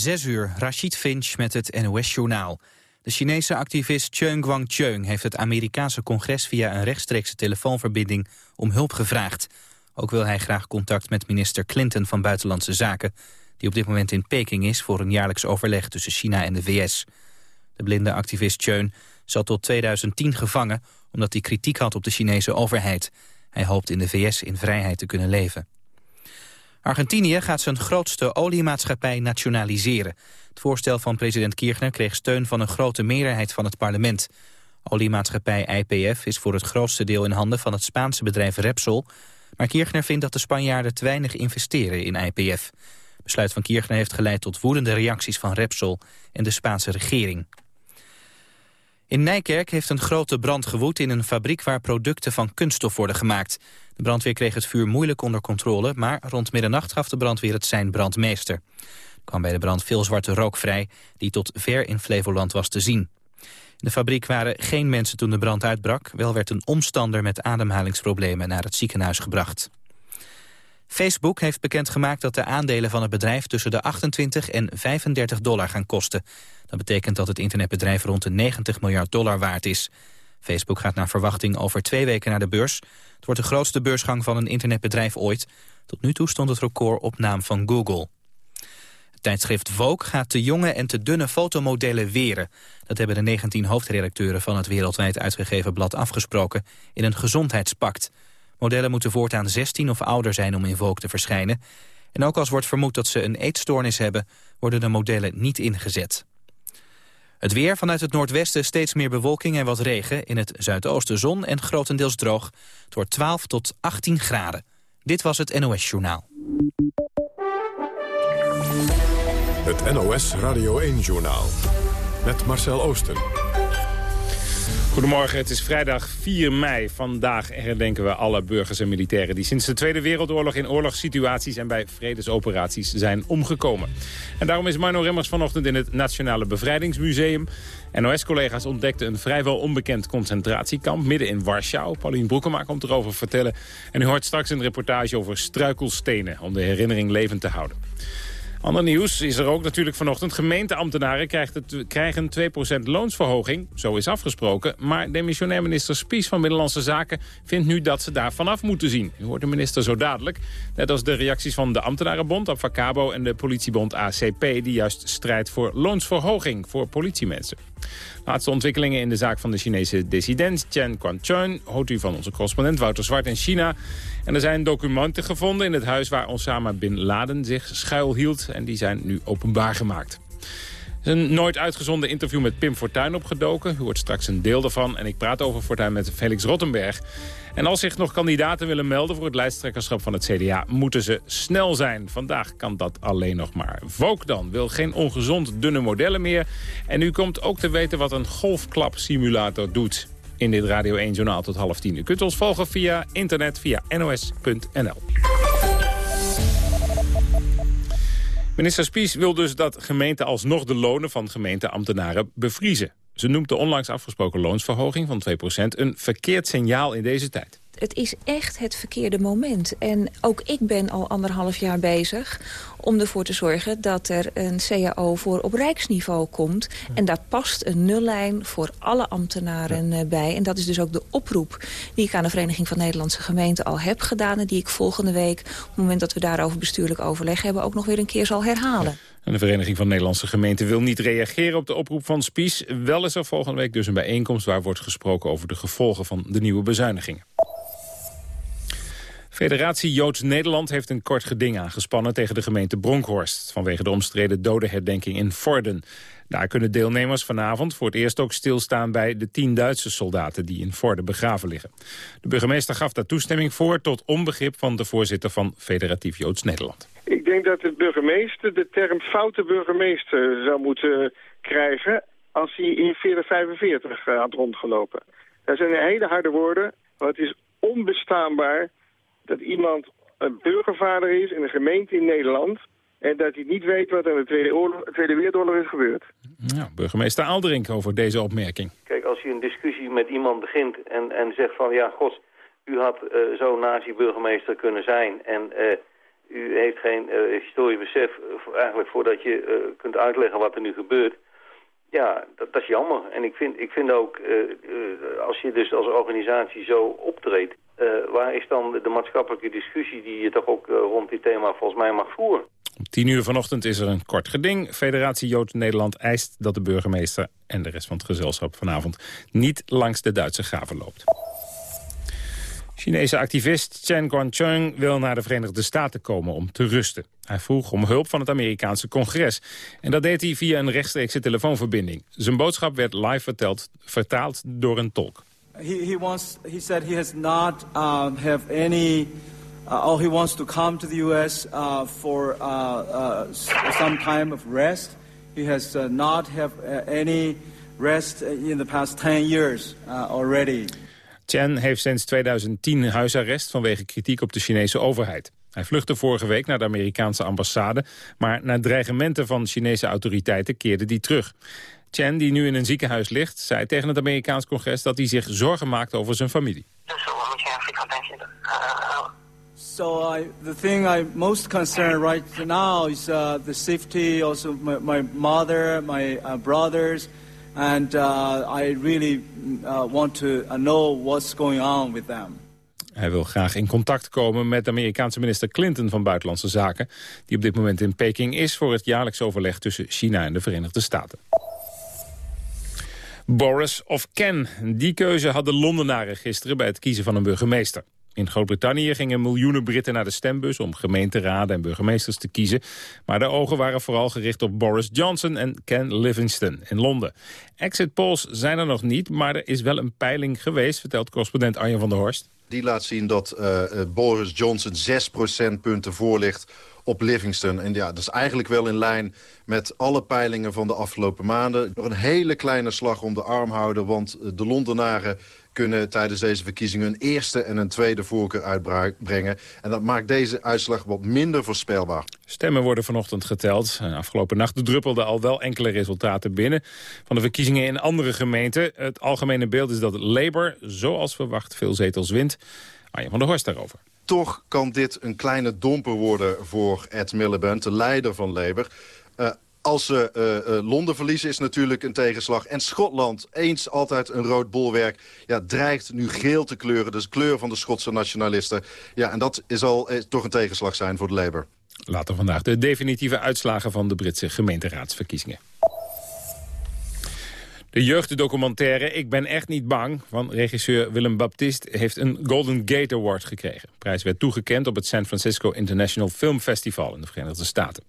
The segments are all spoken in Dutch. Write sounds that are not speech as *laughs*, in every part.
Zes uur, Rashid Finch met het NOS-journaal. De Chinese activist Cheung Guangcheung heeft het Amerikaanse congres via een rechtstreekse telefoonverbinding om hulp gevraagd. Ook wil hij graag contact met minister Clinton van Buitenlandse Zaken, die op dit moment in Peking is voor een jaarlijks overleg tussen China en de VS. De blinde activist Cheung zat tot 2010 gevangen omdat hij kritiek had op de Chinese overheid. Hij hoopt in de VS in vrijheid te kunnen leven. Argentinië gaat zijn grootste oliemaatschappij nationaliseren. Het voorstel van president Kirchner kreeg steun van een grote meerderheid van het parlement. Oliemaatschappij IPF is voor het grootste deel in handen van het Spaanse bedrijf Repsol. Maar Kirchner vindt dat de Spanjaarden te weinig investeren in IPF. Het besluit van Kirchner heeft geleid tot woedende reacties van Repsol en de Spaanse regering. In Nijkerk heeft een grote brand gewoed in een fabriek waar producten van kunststof worden gemaakt. De brandweer kreeg het vuur moeilijk onder controle, maar rond middernacht gaf de brandweer het zijn brandmeester. Er kwam bij de brand veel zwarte rook vrij, die tot ver in Flevoland was te zien. In de fabriek waren geen mensen toen de brand uitbrak. Wel werd een omstander met ademhalingsproblemen naar het ziekenhuis gebracht. Facebook heeft bekendgemaakt dat de aandelen van het bedrijf tussen de 28 en 35 dollar gaan kosten. Dat betekent dat het internetbedrijf rond de 90 miljard dollar waard is. Facebook gaat naar verwachting over twee weken naar de beurs. Het wordt de grootste beursgang van een internetbedrijf ooit. Tot nu toe stond het record op naam van Google. Het tijdschrift Vogue gaat te jonge en te dunne fotomodellen weren. Dat hebben de 19 hoofdredacteuren van het wereldwijd uitgegeven blad afgesproken in een gezondheidspact. Modellen moeten voortaan 16 of ouder zijn om in Vogue te verschijnen. En ook als wordt vermoed dat ze een eetstoornis hebben, worden de modellen niet ingezet. Het weer vanuit het noordwesten steeds meer bewolking en wat regen. In het zuidoosten zon en grotendeels droog. Het wordt 12 tot 18 graden. Dit was het NOS Journaal. Het NOS Radio 1-journaal. Met Marcel Oosten. Goedemorgen, het is vrijdag 4 mei. Vandaag herdenken we alle burgers en militairen... die sinds de Tweede Wereldoorlog in oorlogssituaties... en bij vredesoperaties zijn omgekomen. En daarom is Marno Remmers vanochtend in het Nationale Bevrijdingsmuseum. NOS-collega's ontdekten een vrijwel onbekend concentratiekamp... midden in Warschau. Paulien Broekema komt erover vertellen. En u hoort straks een reportage over struikelstenen... om de herinnering levend te houden. Ander nieuws is er ook natuurlijk vanochtend. Gemeenteambtenaren krijgen 2% loonsverhoging. Zo is afgesproken. Maar demissionair minister Spies van Binnenlandse Zaken vindt nu dat ze daar vanaf moeten zien. U hoort de minister zo dadelijk. Net als de reacties van de ambtenarenbond, Avacabo en de politiebond ACP... die juist strijdt voor loonsverhoging voor politiemensen. Laatste ontwikkelingen in de zaak van de Chinese dissident Chen Guangchun... hoort u van onze correspondent Wouter Zwart in China. En er zijn documenten gevonden in het huis waar Osama Bin Laden zich schuilhield. En die zijn nu openbaar gemaakt. Er is een nooit uitgezonden interview met Pim Fortuyn opgedoken. U hoort straks een deel daarvan. En ik praat over Fortuyn met Felix Rottenberg. En als zich nog kandidaten willen melden voor het lijsttrekkerschap van het CDA... moeten ze snel zijn. Vandaag kan dat alleen nog maar. Volk dan wil geen ongezond dunne modellen meer. En u komt ook te weten wat een golfklapsimulator doet in dit Radio 1 Journaal tot half tien. U kunt ons volgen via internet, via nos.nl. Minister Spies wil dus dat gemeenten alsnog de lonen van gemeenteambtenaren bevriezen. Ze noemt de onlangs afgesproken loonsverhoging van 2% een verkeerd signaal in deze tijd het is echt het verkeerde moment. En ook ik ben al anderhalf jaar bezig om ervoor te zorgen dat er een CAO voor op rijksniveau komt. En daar past een nullijn voor alle ambtenaren eh, bij. En dat is dus ook de oproep die ik aan de Vereniging van Nederlandse Gemeenten al heb gedaan. En die ik volgende week, op het moment dat we daarover bestuurlijk overleg hebben, ook nog weer een keer zal herhalen. En de Vereniging van Nederlandse Gemeenten wil niet reageren op de oproep van Spies. Wel is er volgende week dus een bijeenkomst waar wordt gesproken over de gevolgen van de nieuwe bezuinigingen. Federatie Joods Nederland heeft een kort geding aangespannen tegen de gemeente Bronkhorst... vanwege de omstreden dodenherdenking in Vorden. Daar kunnen deelnemers vanavond voor het eerst ook stilstaan bij de tien Duitse soldaten die in Vorden begraven liggen. De burgemeester gaf daar toestemming voor tot onbegrip van de voorzitter van Federatief Joods Nederland. Ik denk dat de burgemeester de term foute burgemeester zou moeten krijgen als hij in 4045 had rondgelopen. Dat zijn hele harde woorden, maar het is onbestaanbaar dat iemand een burgervader is in een gemeente in Nederland... en dat hij niet weet wat er in de Tweede, Oorlog, Tweede Wereldoorlog is gebeurd. Ja, burgemeester Alderink over deze opmerking. Kijk, als je een discussie met iemand begint en, en zegt van... ja, god, u had uh, zo'n nazi-burgemeester kunnen zijn... en uh, U heeft geen uh, historisch besef eigenlijk voordat je kunt uitleggen wat er nu gebeurt. Ja, dat, is jammer. En ik vind, ik vind ook, als je dus als organisatie zo optreedt... waar is dan de maatschappelijke discussie die je toch ook rond dit thema volgens mij mag voeren? Om tien uur vanochtend is er een kort geding. Federatie Jood Nederland eist dat de burgemeester en de rest van het gezelschap vanavond niet langs de Duitse graven loopt. Chinese activist Chen Guangcheng wil naar de Verenigde Staten komen om te rusten. Hij vroeg om hulp van het Amerikaanse congres. En dat deed hij via een rechtstreekse telefoonverbinding. Zijn boodschap werd live verteld, vertaald door een tolk. He, he, wants, he said he has not uh, have any uh, he wants to come to the U.S. Uh, for uh, uh, some time of rest. He has uh, not have any rest in the past 10 years already. Chen heeft sinds 2010 huisarrest vanwege kritiek op de Chinese overheid. Hij vluchtte vorige week naar de Amerikaanse ambassade... maar na dreigementen van Chinese autoriteiten keerde hij terug. Chen, die nu in een ziekenhuis ligt, zei tegen het Amerikaans congres... dat hij zich zorgen maakt over zijn familie. So the thing I'm most concerned right now is uh, the safety also my, my mother, my uh, brothers, and uh, I really uh, want to uh, know what's going on with them. Hij wil graag in contact komen met de Amerikaanse minister Clinton van Buitenlandse Zaken... die op dit moment in Peking is voor het jaarlijks overleg tussen China en de Verenigde Staten. Boris of Ken, die keuze hadden Londenaren gisteren bij het kiezen van een burgemeester. In Groot-Brittannië gingen miljoenen Britten naar de stembus... om gemeenteraden en burgemeesters te kiezen. Maar de ogen waren vooral gericht op Boris Johnson en Ken Livingstone in Londen. Exit polls zijn er nog niet, maar er is wel een peiling geweest... vertelt correspondent Arjen van der Horst. Die laat zien dat uh, Boris Johnson 6 procentpunten voor ligt op Livingston. En ja, dat is eigenlijk wel in lijn met alle peilingen van de afgelopen maanden. Nog een hele kleine slag om de arm houden, want de Londenaren kunnen tijdens deze verkiezingen een eerste en een tweede voorkeur uitbrengen. En dat maakt deze uitslag wat minder voorspelbaar. Stemmen worden vanochtend geteld. Afgelopen nacht druppelden al wel enkele resultaten binnen van de verkiezingen in andere gemeenten. Het algemene beeld is dat Labour, zoals verwacht, veel zetels wint. Arjen van der Horst daarover. Toch kan dit een kleine domper worden voor Ed Miliband, de leider van Labour. Uh, als ze uh, uh, Londen verliezen is natuurlijk een tegenslag. En Schotland, eens altijd een rood bolwerk, ja, dreigt nu geel te kleuren. Dus kleur van de Schotse nationalisten. Ja, en dat is al is toch een tegenslag zijn voor de Labour. Later vandaag de definitieve uitslagen van de Britse gemeenteraadsverkiezingen. De jeugddocumentaire Ik ben echt niet bang van regisseur Willem Baptist heeft een Golden Gate Award gekregen. De prijs werd toegekend op het San Francisco International Film Festival in de Verenigde Staten.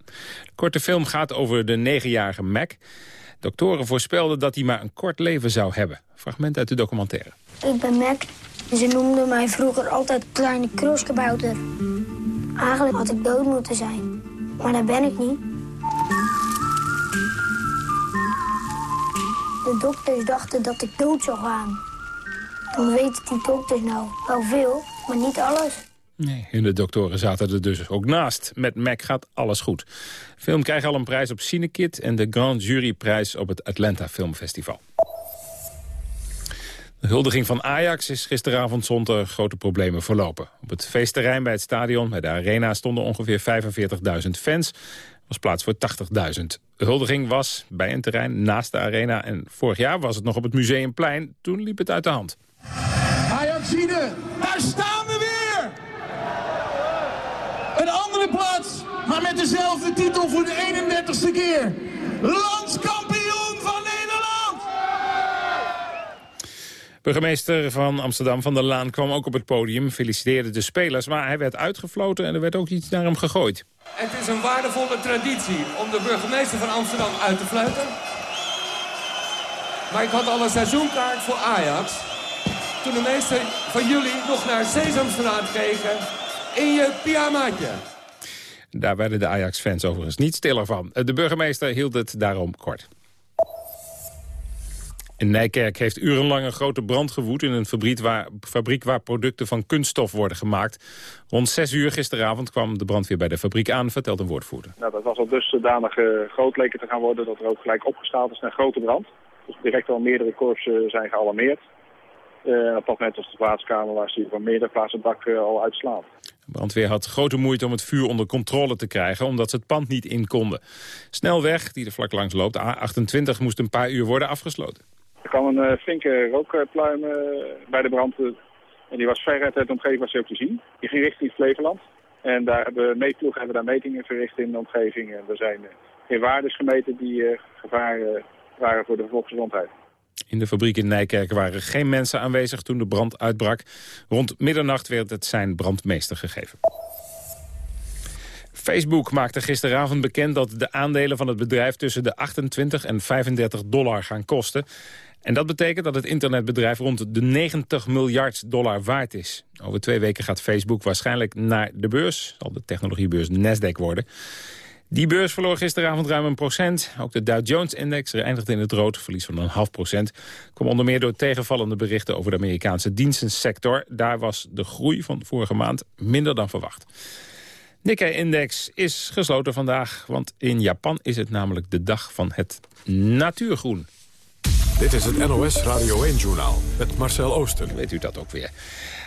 De korte film gaat over de negenjarige Mac. Doktoren voorspelden dat hij maar een kort leven zou hebben. Fragment uit de documentaire. Ik ben Mac ze noemden mij vroeger altijd kleine kroskabouter. Eigenlijk had ik dood moeten zijn, maar dat ben ik niet. De dokters dachten dat ik dood zou gaan. Dan weten die dokters nou wel veel, maar niet alles. Nee, en de doktoren zaten er dus ook naast. Met Mac gaat alles goed. De film krijgt al een prijs op Cinekit en de Grand Juryprijs op het Atlanta Filmfestival. De huldiging van Ajax is gisteravond zonder grote problemen verlopen. Op het feestterrein bij het stadion, bij de arena, stonden ongeveer 45.000 fans was plaats voor 80.000. De huldiging was bij een terrein naast de arena. En vorig jaar was het nog op het Museumplein. Toen liep het uit de hand. Ajaxide, daar staan we weer! Een andere plaats, maar met dezelfde titel voor de 31ste keer. Landskampioen van Nederland! Burgemeester van Amsterdam van der Laan kwam ook op het podium, feliciteerde de spelers, maar hij werd uitgefloten en er werd ook iets naar hem gegooid. Het is een waardevolle traditie om de burgemeester van Amsterdam uit te fluiten. Maar ik had al een seizoenkaart voor Ajax. Toen de meeste van jullie nog naar Sesamstraat keken in je pyjamaatje. Daar werden de Ajax-fans overigens niet stiller van. De burgemeester hield het daarom kort. In Nijkerk heeft urenlang een grote brand gewoed in een fabriek waar, fabriek waar producten van kunststof worden gemaakt. Rond 6 uur gisteravond kwam de brandweer bij de fabriek aan, vertelt een woordvoerder. Nou, dat was al dusdanig uh, groot leken te gaan worden dat er ook gelijk opgestaald is naar grote brand. Dus direct al meerdere korpsen zijn gealarmeerd. Uh, op dat moment was de plaatskamer waar ze van meerdere plaatsen dak uh, al uitslaat. De brandweer had grote moeite om het vuur onder controle te krijgen... omdat ze het pand niet in konden. Snelweg, die er vlak langs loopt, A28, moest een paar uur worden afgesloten. Er kwam een uh, flinke rookpluim bij de brand. en die was ver uit de omgeving was ook te zien. Die ging richting Flevoland. En daar hebben we meetploeg hebben daar metingen verricht in de omgeving. En er zijn geen waardes gemeten die gevaar waren voor de volksgezondheid. In de fabriek in Nijkerk waren geen mensen aanwezig toen de brand uitbrak. Rond middernacht werd het zijn brandmeester gegeven. Facebook maakte gisteravond bekend dat de aandelen van het bedrijf tussen de 28 en 35 dollar gaan kosten. En dat betekent dat het internetbedrijf rond de 90 miljard dollar waard is. Over twee weken gaat Facebook waarschijnlijk naar de beurs. Zal de technologiebeurs Nasdaq worden. Die beurs verloor gisteravond ruim een procent. Ook de Dow Jones-index eindigde in het rood, verlies van een half procent. Kwam onder meer door tegenvallende berichten over de Amerikaanse dienstensector. Daar was de groei van vorige maand minder dan verwacht. Nikkei-index is gesloten vandaag, want in Japan is het namelijk de dag van het natuurgroen. Dit is het NOS Radio 1-journaal met Marcel Oosten. Weet u dat ook weer.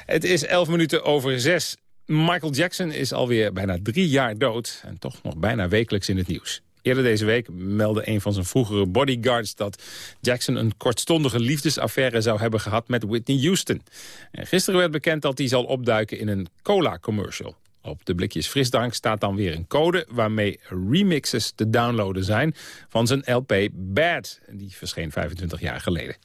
Het is 11 minuten over 6. Michael Jackson is alweer bijna drie jaar dood en toch nog bijna wekelijks in het nieuws. Eerder deze week meldde een van zijn vroegere bodyguards dat Jackson een kortstondige liefdesaffaire zou hebben gehad met Whitney Houston. En gisteren werd bekend dat hij zal opduiken in een cola-commercial. Op de blikjes frisdrank staat dan weer een code waarmee remixes te downloaden zijn van zijn LP Bad. Die verscheen 25 jaar geleden.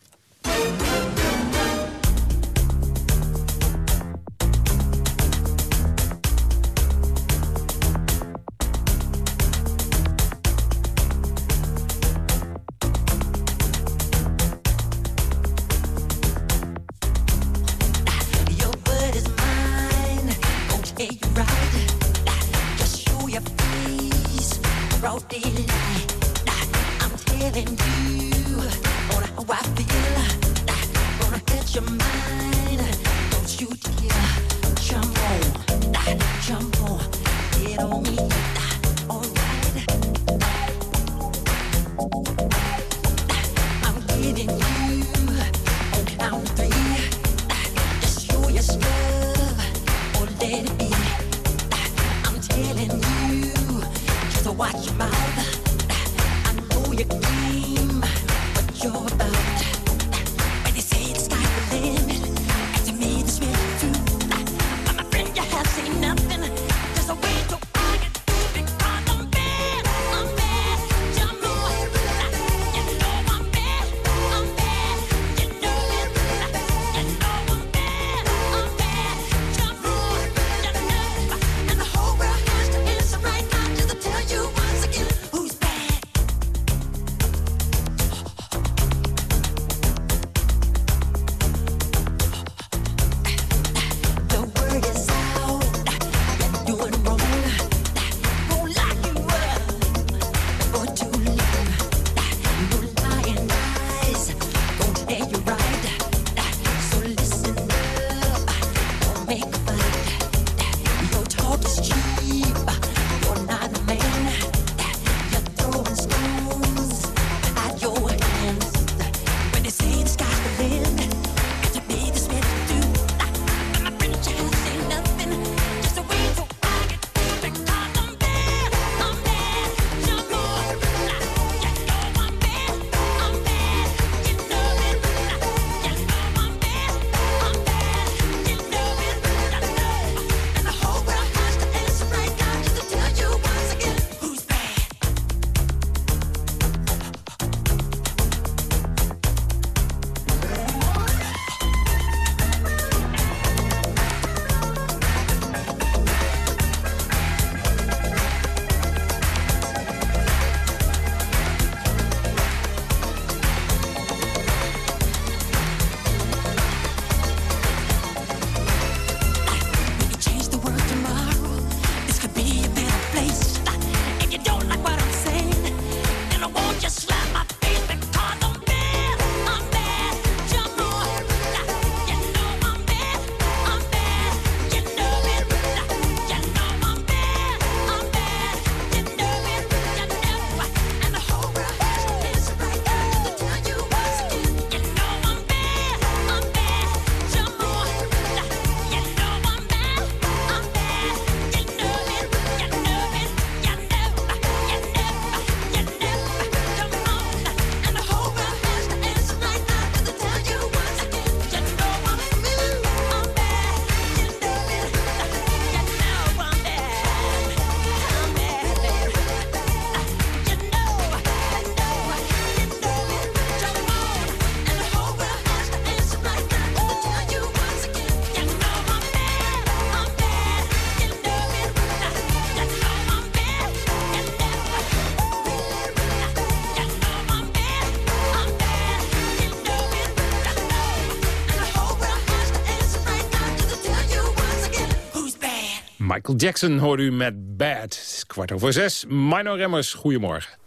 Michael Jackson hoort u met Bad. Kwart over zes. Mino Remmers, goedemorgen.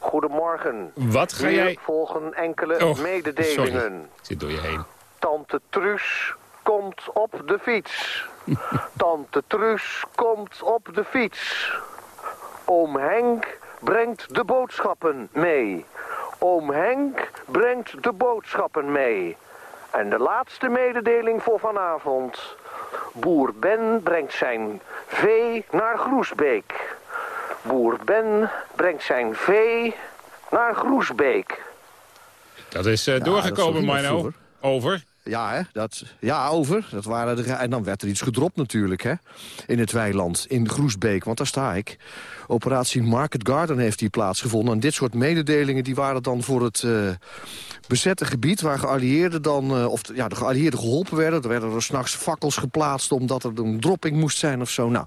Goedemorgen. Wat ga Hier jij... volgen enkele Oh, mededelingen. sorry. Zit door je heen. Tante Truus komt op de fiets. *laughs* Tante Truus komt op de fiets. Oom Henk brengt de boodschappen mee. Oom Henk brengt de boodschappen mee. En de laatste mededeling voor vanavond. Boer Ben brengt zijn vee naar Groesbeek. Boer Ben brengt zijn vee naar Groesbeek. Dat is eh, Ja, doorgekomen, toch Mino. Over. Ja, hè? Dat, ja, over. Dat waren de, en dan werd er iets gedropt natuurlijk, hè? In het weiland, in Groesbeek, want daar sta ik. Operatie Market Garden heeft hier plaatsgevonden. En dit soort mededelingen die waren dan voor het eh, bezette gebied... waar geallieerden dan, eh, of ja, de geallieerden geholpen werden. Er werden er s'nachts fakkels geplaatst omdat er een dropping moest zijn of zo. Nou,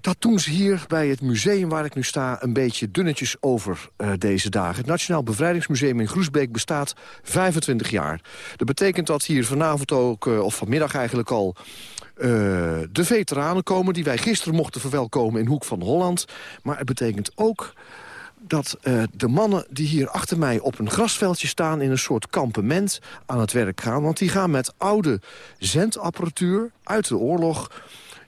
dat doen ze hier bij het museum waar ik nu sta... een beetje dunnetjes over eh, deze dagen. Het Nationaal Bevrijdingsmuseum in Groesbeek bestaat 25 jaar. Dat betekent dat hier vanavond ook, eh, of vanmiddag eigenlijk al... de veteranen komen die wij gisteren mochten verwelkomen in Hoek van Holland. Maar het betekent ook dat eh, de mannen die hier achter mij op een grasveldje staan... in een soort kampement aan het werk gaan. Want die gaan met oude zendapparatuur uit de oorlog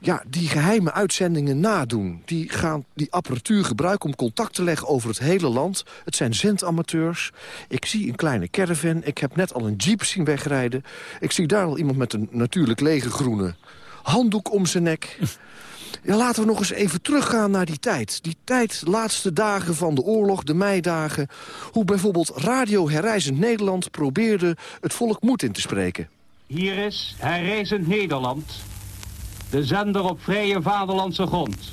ja, die geheime uitzendingen nadoen. Die gaan die apparatuur gebruiken om contact te leggen over het hele land. Het zijn zendamateurs. Ik zie een kleine caravan. Ik heb net al een jeep zien wegrijden. Ik zie daar al iemand met een natuurlijk lege groene handdoek om zijn nek. Ja, laten we nog eens even teruggaan naar die tijd. Die tijd, laatste dagen van de oorlog, de meidagen. Hoe bijvoorbeeld Radio Herrijzend Nederland probeerde het volk moed in te spreken. Hier is Herrijzend Nederland, de zender op vrije vaderlandse grond.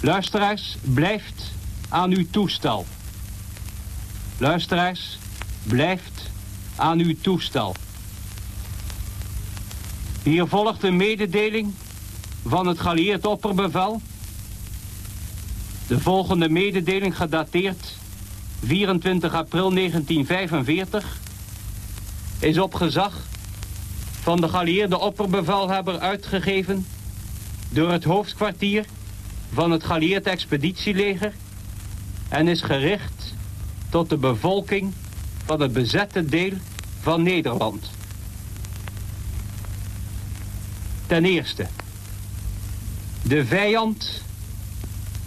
Luisteraars, blijft aan uw toestel. Luisteraars, blijft aan uw toestel. Hier volgt een mededeling van het geallieerd opperbevel. De volgende mededeling gedateerd 24 april 1945 is op gezag van de geallieerde opperbevelhebber uitgegeven door het hoofdkwartier van het geallieerd expeditieleger en is gericht tot de bevolking van het bezette deel van Nederland. Ten eerste, de vijand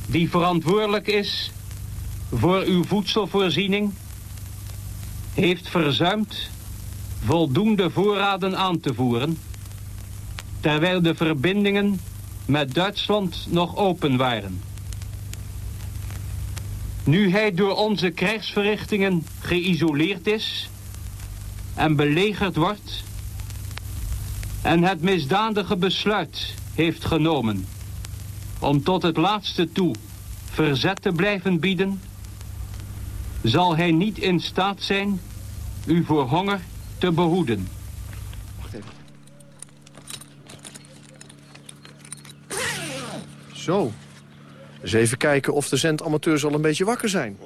die verantwoordelijk is voor uw voedselvoorziening heeft verzuimd voldoende voorraden aan te voeren, terwijl de verbindingen met Duitsland nog open waren. Nu hij door onze krijgsverrichtingen geïsoleerd is en belegerd wordt en het misdadige besluit heeft genomen om tot het laatste toe verzet te blijven bieden, zal hij niet in staat zijn u voor honger te behoeden. Zo. Dus even kijken of de zendamateurs al een beetje wakker zijn.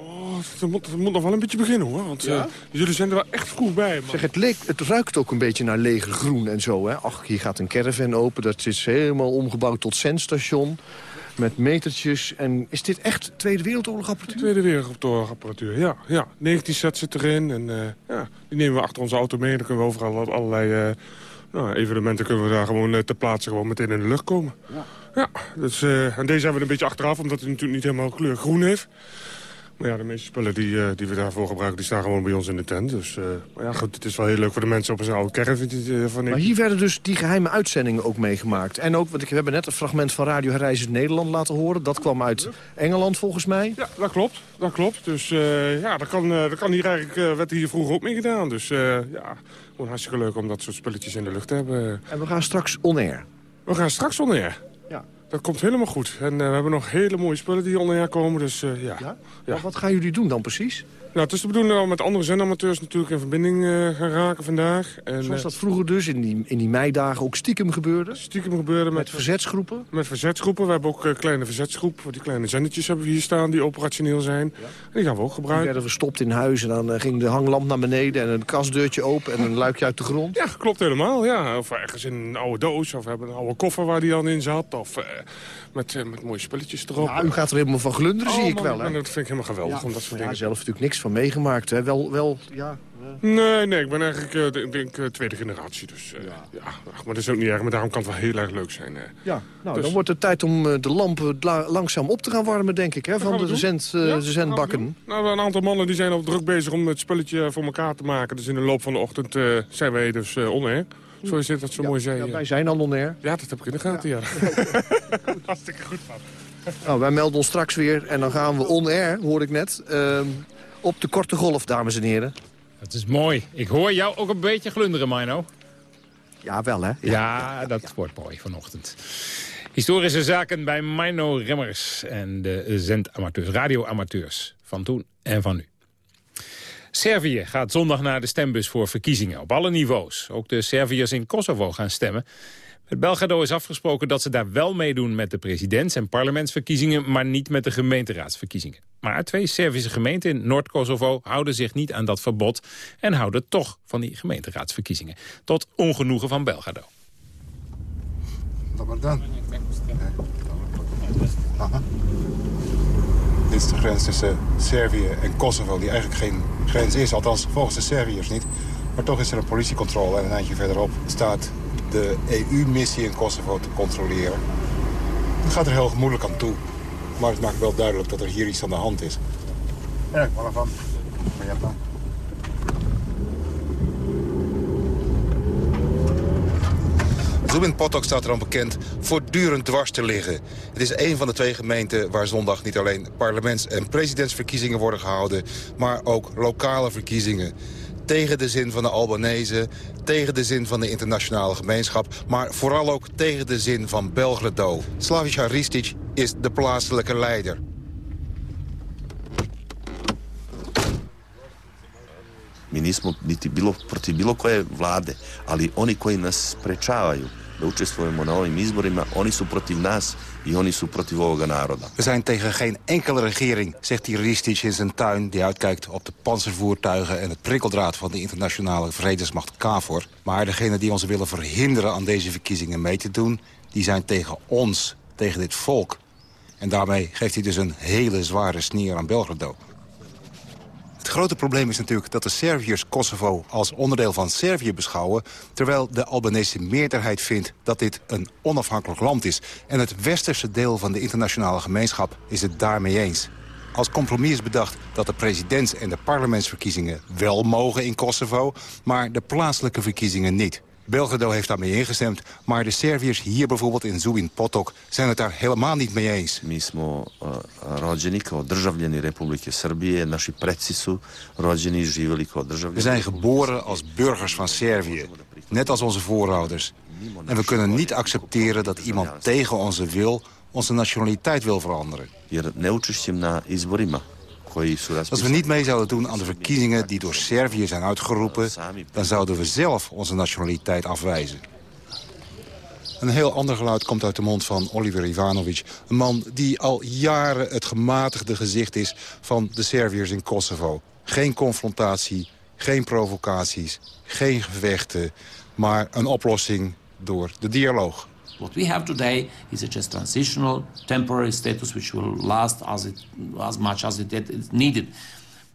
Het moet, het moet nog wel een beetje beginnen hoor. Want Ja? eh, jullie zijn er wel echt vroeg bij. Man. Zeg, het, leek, het ruikt ook een beetje naar leger groen en zo. Hè? Ach, hier gaat een caravan open. Dat is helemaal omgebouwd tot zendstation. Met metertjes. En is dit echt Tweede Wereldoorlog apparatuur? Tweede Wereldoorlog-apparatuur, ja, ja. 19 sets zit erin. En eh, ja, die nemen we achter onze auto mee. Dan kunnen we overal allerlei eh, nou, evenementen kunnen we daar gewoon ter plaatse gewoon meteen in de lucht komen. Ja. Ja, dus, en deze hebben we een beetje achteraf, omdat hij natuurlijk niet helemaal kleur groen heeft. Maar ja, de meeste spullen die, eh, die we daarvoor gebruiken, die staan gewoon bij ons in de tent. Dus eh, maar ja, goed, het is wel heel leuk voor de mensen op een oude caravan. eh, van Maar hier werden dus die geheime uitzendingen ook meegemaakt. En ook, want ik- we hebben net een fragment van Radio Herreizend Nederland laten horen. Dat kwam uit Engeland volgens mij. Ja, dat klopt. Dat klopt. Dus eh, ja, dat kan, eh, dat kan hier eigenlijk, eh, werd hier vroeger ook mee gedaan. Dus eh, ja, gewoon hartstikke leuk om dat soort spulletjes in de lucht te hebben. En we gaan straks on-air. We gaan straks on air. Ja. Dat komt helemaal goed. En eh, we hebben nog hele mooie spullen die on air komen. Dus eh, ja. Maar wat gaan jullie doen dan precies? Nou, het is de bedoeling we met andere zendamateurs natuurlijk in verbinding uh, gaan raken vandaag. En, Zoals dat vroeger dus in die, in die meidagen ook stiekem gebeurde? Stiekem gebeurde met, met verzetsgroepen? Met verzetsgroepen. We hebben ook uh, kleine verzetsgroepen. Die kleine zendertjes hebben we hier staan die operationeel zijn. Ja. En die gaan we ook gebruiken. Die werden verstopt in huis en dan ging de hanglamp naar beneden... en een kastdeurtje open en een luikje uit de grond. Ja, klopt helemaal. Ja. Of ergens in een oude doos of we hebben een oude koffer waar die dan in zat. Of met, met mooie spulletjes erop. U gaat er helemaal van glunderen, oh, zie ik wel. Hè? Dat vind ik helemaal geweldig. Ja, om dat soort dingen. zelf natuurlijk niks van meegemaakt. Hè? Wel, wel, ja, Nee, nee, ik ben eigenlijk uh, ik denk, uh, tweede generatie. Dus uh, ja. ja. maar dat is ook niet erg, maar daarom kan het wel heel erg leuk zijn. Ja, nou, dus... dan wordt het tijd om de lampen la langzaam op te gaan warmen, denk ik, hè, van de, zend, ja, de zendbakken. Nou, een aantal mannen die zijn al druk bezig om het spelletje voor elkaar te maken. Dus in de loop van de ochtend zijn wij dus on-air. Zo is het, dat zo mooi zei. Ja, wij zijn al on-air. Ja, dat heb ik in de gaten, ja. *laughs* Hartstikke goed van. Nou, wij melden ons straks weer en dan gaan we on-air, hoor ik net, ehm, op de korte golf, dames en heren. Het is mooi. Ik hoor jou ook een beetje glunderen, Mino. Ja, wel hè? Ja, dat wordt mooi vanochtend. Historische zaken bij Mino Remmers en de zendamateurs, radioamateurs van toen en van nu. Servië gaat zondag naar de stembus voor verkiezingen op alle niveaus. Ook de Serviërs in Kosovo gaan stemmen. Met Belgrado is afgesproken dat ze daar wel meedoen met de presidents- en parlementsverkiezingen, maar niet met de gemeenteraadsverkiezingen. Maar twee Servische gemeenten in Noord-Kosovo houden zich niet aan dat verbod en houden toch van die gemeenteraadsverkiezingen. Tot ongenoegen van Belgrado. Dit is de grens tussen Servië en Kosovo, die eigenlijk geen grens is. Althans, volgens de Serviërs niet. Maar toch is er een politiecontrole en een eindje verderop staat de EU-missie in Kosovo te controleren. Het gaat er heel gemoedelijk aan toe. Maar het maakt wel duidelijk dat er hier iets aan de hand is. Ja, ik ben ervan. Maar jij dan? Zubin Potok staat er al bekend voortdurend dwars te liggen. Het is een van de twee gemeenten waar zondag niet alleen parlements- en presidentsverkiezingen worden gehouden... maar ook lokale verkiezingen tegen de zin van de Albanese, tegen de zin van de internationale gemeenschap... maar vooral ook tegen de zin van Belgrado. Slavica Ristic is de plaatselijke leider. Mi nismo niti bilo protiv bilo koje vlade, ali oni koji nas sprečavaju da učestvujemo na ovim izborima, oni su protiv nas i oni su. We zijn tegen geen enkele regering, zegt Ristic in zijn tuin... die uitkijkt op de panzervoertuigen en het prikkeldraad van de internationale vredesmacht KFOR. Maar degenen die ons willen verhinderen aan deze verkiezingen mee te doen... die zijn tegen ons, tegen dit volk. En daarmee geeft hij dus een hele zware sneer aan Belgrado. Het grote probleem is natuurlijk dat de Serviërs Kosovo als onderdeel van Servië beschouwen... terwijl de Albanese meerderheid vindt dat dit een onafhankelijk land is. En het westerse deel van de internationale gemeenschap is het daarmee eens. Als compromis is bedacht dat de presidents- en de parlementsverkiezingen wel mogen in Kosovo... maar de plaatselijke verkiezingen niet. Belgrado heeft daarmee ingestemd, maar de Serviërs hier bijvoorbeeld in Zubin Potok zijn het daar helemaal niet mee eens. Mi smo uh, rođeni kao državljani Republike Srbije, naši preci su rođeni živjeli kao državljani. We zijn geboren als burgers van Servië, net als onze voorouders. En we kunnen niet accepteren dat iemand tegen onze wil onze nationaliteit wil veranderen. Jer neučešćem na izborima als we niet mee zouden doen aan de verkiezingen die door Servië zijn uitgeroepen... dan zouden we zelf onze nationaliteit afwijzen. Een heel ander geluid komt uit de mond van Oliver Ivanovic. Een man die al jaren het gematigde gezicht is van de Serviërs in Kosovo. Geen confrontatie, geen provocaties, geen gevechten... maar een oplossing door de dialoog. What we have today is a just transitional, temporary status which will last as, it, as much as it is needed.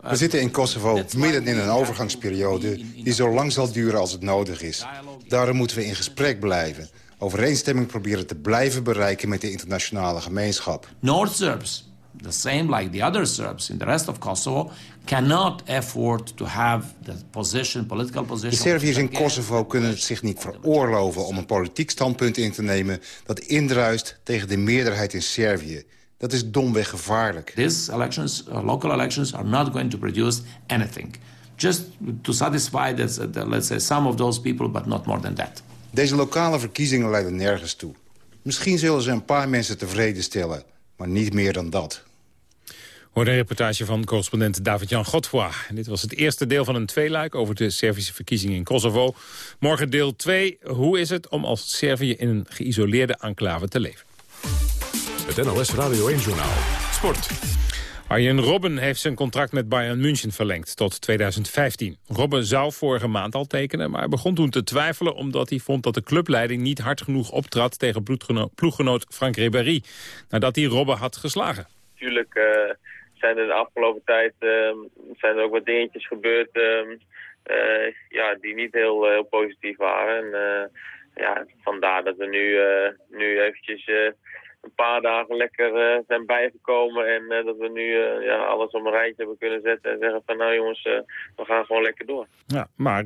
We zitten in Kosovo midden in een overgangsperiode die zo lang zal duren als het nodig is. Daarom moeten we in gesprek blijven. Overeenstemming proberen te blijven bereiken met de internationale gemeenschap. North Serbs the same like the other Serbs in the rest of Kosovo, cannot afford to have the position, political position. De Serviërs in Kosovo kunnen het zich niet veroorloven om een politiek standpunt in te nemen dat indruist tegen de meerderheid in Servië. Dat is domweg gevaarlijk. These elections, uh, local elections, are not going to produce anything. Just to satisfy, the, the, let's say, some of those people, but not more than that. Deze lokale verkiezingen leiden nergens toe. Misschien zullen ze een paar mensen tevreden stellen, maar niet meer dan dat. Hoorde een reportage van correspondent David-Jan Godfroy. En dit was het eerste deel van een tweeluik over de Servische verkiezingen in Kosovo. Morgen deel 2. Hoe is het om als Servië in een geïsoleerde enclave te leven? Het NOS Radio 1-journaal. Sport. Arjen Robben heeft zijn contract met Bayern München verlengd tot 2015. Robben zou vorige maand al tekenen, maar begon toen te twijfelen... omdat hij vond dat de clubleiding niet hard genoeg optrad... tegen ploeggenoot Frank Ribéry, nadat hij Robben had geslagen. Tuurlijk uh, zijn er de afgelopen tijd uh, zijn er ook wat dingetjes gebeurd... Uh, ja, die niet heel, heel positief waren. En, ja, vandaar dat we nu, nu eventjes een paar dagen lekker uh, zijn bijgekomen. En uh, dat we nu uh, ja, alles op een rijtje hebben kunnen zetten. En zeggen van nou jongens, we gaan gewoon lekker door. Ja, maar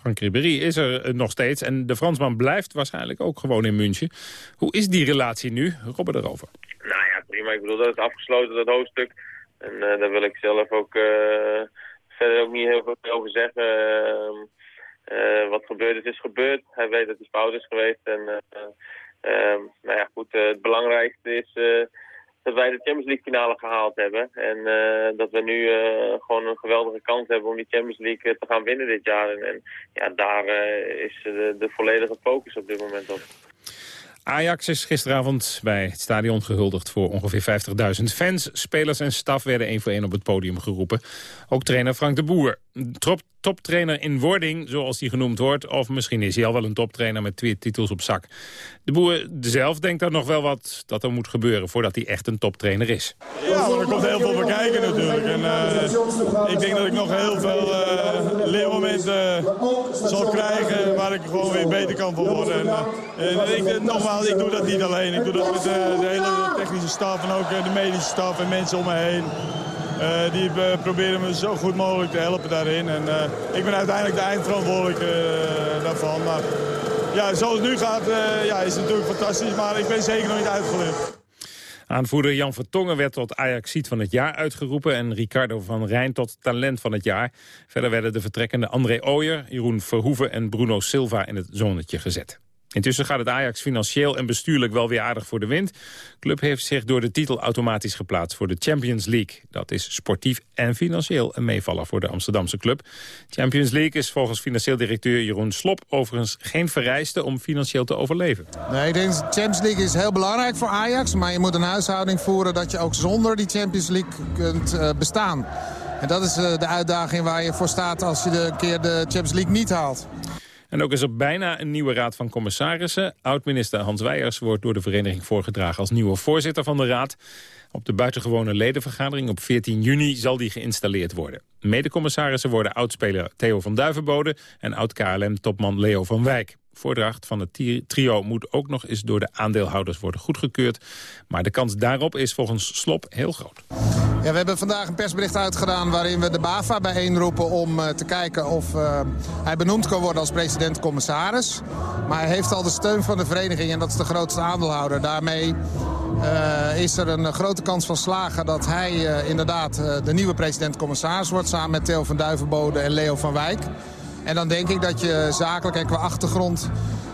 Frank Ribéry is er nog steeds. En de Fransman blijft waarschijnlijk ook gewoon in München. Hoe is die relatie nu? Robben erover. Nou ja, prima. Ik bedoel, dat is afgesloten, dat hoofdstuk. En daar wil ik zelf ook verder ook niet heel veel over zeggen. Ehm, wat gebeurd is, is gebeurd. Hij weet dat hij fout is geweest. En nou ja, goed, eh, het belangrijkste is eh, dat wij de Champions League finale gehaald hebben. En uh, dat we nu gewoon een geweldige kans hebben om die Champions League te gaan winnen dit jaar. En, en ja, daar is de, de, volledige focus op dit moment op. Ajax is gisteravond bij het stadion gehuldigd voor ongeveer 50.000 fans. Spelers en staf werden één voor één op het podium geroepen. Ook trainer Frank de Boer. Toptrainer in wording, zoals hij genoemd wordt. Of misschien is hij al wel een toptrainer met twee titels op zak. De Boer zelf denkt daar nog wel wat dat er moet gebeuren... voordat hij echt een toptrainer is. Ja, er komt heel veel bekijken natuurlijk. En, uh, ik denk dat ik nog heel veel uh, leermomenten uh, zal krijgen... waar ik gewoon weer beter kan voor worden. En, en ik, nogmaals, ik doe dat niet alleen. Ik doe dat met de hele technische staf en ook de medische staf en mensen om me heen. Die proberen me zo goed mogelijk te helpen daarin. En ik ben uiteindelijk de eindverantwoordelijke daarvan. Maar ja, zoals het nu gaat, ja, is het natuurlijk fantastisch. Maar ik ben zeker nog niet uitgelicht. Aanvoerder Jan Vertongen werd tot Ajaxiet van het jaar uitgeroepen... en Ricardo van Rijn tot talent van het jaar. Verder werden de vertrekkende André Ooyer, Jeroen Verhoeven en Bruno Silva in het zonnetje gezet. Intussen gaat het Ajax financieel en bestuurlijk wel weer aardig voor de wind. De club heeft zich door de titel automatisch geplaatst voor de Champions League. Dat is sportief en financieel een meevaller voor de Amsterdamse club. Champions League is volgens financieel directeur Jeroen Slop overigens geen vereiste om financieel te overleven. Nee, ik denk de Champions League is heel belangrijk voor Ajax. Maar je moet een huishouding voeren dat je ook zonder die Champions League kunt uh, bestaan. En dat is uh, de uitdaging waar je voor staat als je de, keer de Champions League niet haalt. En ook is er bijna een nieuwe raad van commissarissen. Oud-minister Hans Weijers wordt door de vereniging voorgedragen als nieuwe voorzitter van de raad. Op de buitengewone ledenvergadering op 14 juni zal die geïnstalleerd worden. Medecommissarissen worden oudspeler Theo van Duivenbode en oud-KLM-topman Leo van Wijk. Voordracht van het trio moet ook nog eens door de aandeelhouders worden goedgekeurd. Maar de kans daarop is volgens Slop heel groot. Ja, we hebben vandaag een persbericht uitgedaan waarin we de BAVA bijeenroepen om uh, te kijken of uh, hij benoemd kan worden als president-commissaris. Maar hij heeft al de steun van de vereniging en dat is de grootste aandeelhouder. Daarmee uh, is er een grote kans van slagen dat hij inderdaad de nieuwe president-commissaris wordt... samen met Theo van Duivenbode en Leo van Wijk. En dan denk ik dat je zakelijk en qua achtergrond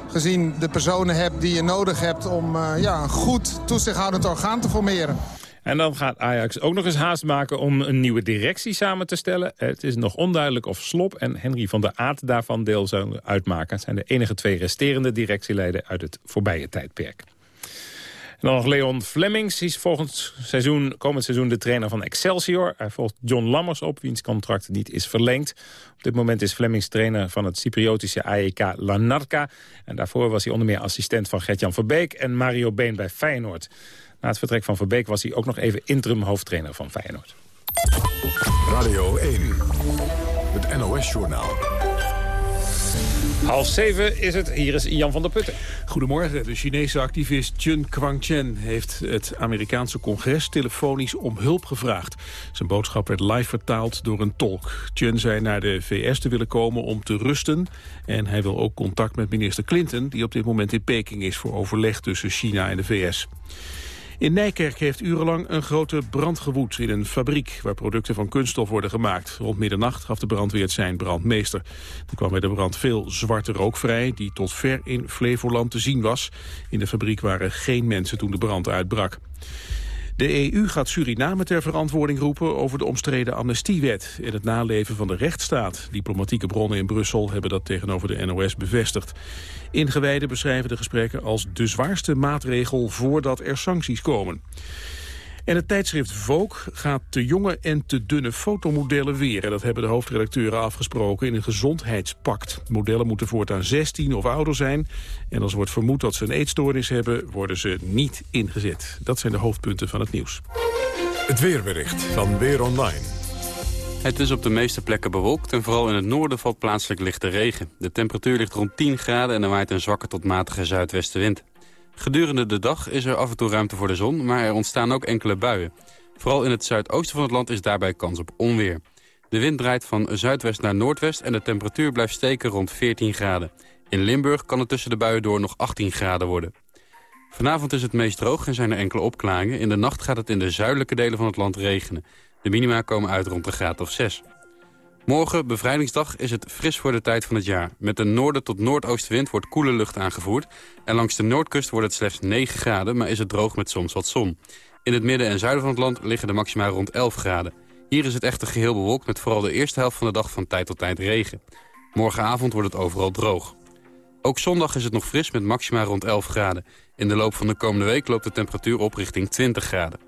gezien de personen hebt die je nodig hebt... om ja, een goed toezichthoudend orgaan te formeren. En dan gaat Ajax ook nog eens haast maken om een nieuwe directie samen te stellen. Het is nog onduidelijk of Slop en Henry van der Aat daarvan deel zullen uitmaken. Het zijn de enige twee resterende directieleden uit het voorbije tijdperk. En dan nog Leon Flemings. Hij is volgend seizoen, komend seizoen de trainer van Excelsior. Hij volgt John Lammers op, wiens contract niet is verlengd. Op dit moment is Flemings trainer van het Cypriotische AEK Lanarka. En daarvoor was hij onder meer assistent van Gertjan Verbeek en Mario Been bij Feyenoord. Na het vertrek van Verbeek was hij ook nog even interim hoofdtrainer van Feyenoord. Radio 1, het NOS-journaal. Half zeven is het. Hier is Jan van der Putten. Goedemorgen. De Chinese activist Chun Kwang-chen heeft het Amerikaanse congres telefonisch om hulp gevraagd. Zijn boodschap werd live vertaald door een tolk. Chun zei naar de VS te willen komen om te rusten. En hij wil ook contact met minister Clinton, die op dit moment in Peking is voor overleg tussen China en de VS. In Nijkerk heeft urenlang een grote brand gewoed in een fabriek... waar producten van kunststof worden gemaakt. Rond middernacht gaf de brandweer het zijn brandmeester. Er kwam bij de brand veel zwarte rook vrij... die tot ver in Flevoland te zien was. In de fabriek waren geen mensen toen de brand uitbrak. De EU gaat Suriname ter verantwoording roepen over de omstreden amnestiewet en het naleven van de rechtsstaat. Diplomatieke bronnen in Brussel hebben dat tegenover de NOS bevestigd. Ingewijden beschrijven de gesprekken als de zwaarste maatregel voordat er sancties komen. En het tijdschrift Vogue gaat te jonge en te dunne fotomodellen weren. Dat hebben de hoofdredacteuren afgesproken in een gezondheidspact. Modellen moeten voortaan 16 of ouder zijn. En als wordt vermoed dat ze een eetstoornis hebben, worden ze niet ingezet. Dat zijn de hoofdpunten van het nieuws. Het weerbericht van Weer Online. Het is op de meeste plekken bewolkt en vooral in het noorden valt plaatselijk lichte regen. De temperatuur ligt rond 10 graden en er waait een zwakke tot matige zuidwestenwind. Gedurende de dag is er af en toe ruimte voor de zon, maar er ontstaan ook enkele buien. Vooral in het zuidoosten van het land is daarbij kans op onweer. De wind draait van zuidwest naar noordwest en de temperatuur blijft steken rond 14 graden. In Limburg kan het tussen de buien door nog 18 graden worden. Vanavond is het meest droog en zijn er enkele opklaringen. In de nacht gaat het in de zuidelijke delen van het land regenen. De minima komen uit rond de graad of 6. Morgen, bevrijdingsdag, is het fris voor de tijd van het jaar. Met een noorden tot noordoostenwind wordt koele lucht aangevoerd. En langs de noordkust wordt het slechts 9 graden, maar is het droog met soms wat zon. In het midden en zuiden van het land liggen de maxima rond 11 graden. Hier is het echter geheel bewolkt met vooral de eerste helft van de dag van tijd tot tijd regen. Morgenavond wordt het overal droog. Ook zondag is het nog fris met maxima rond 11 graden. In de loop van de komende week loopt de temperatuur op richting 20 graden.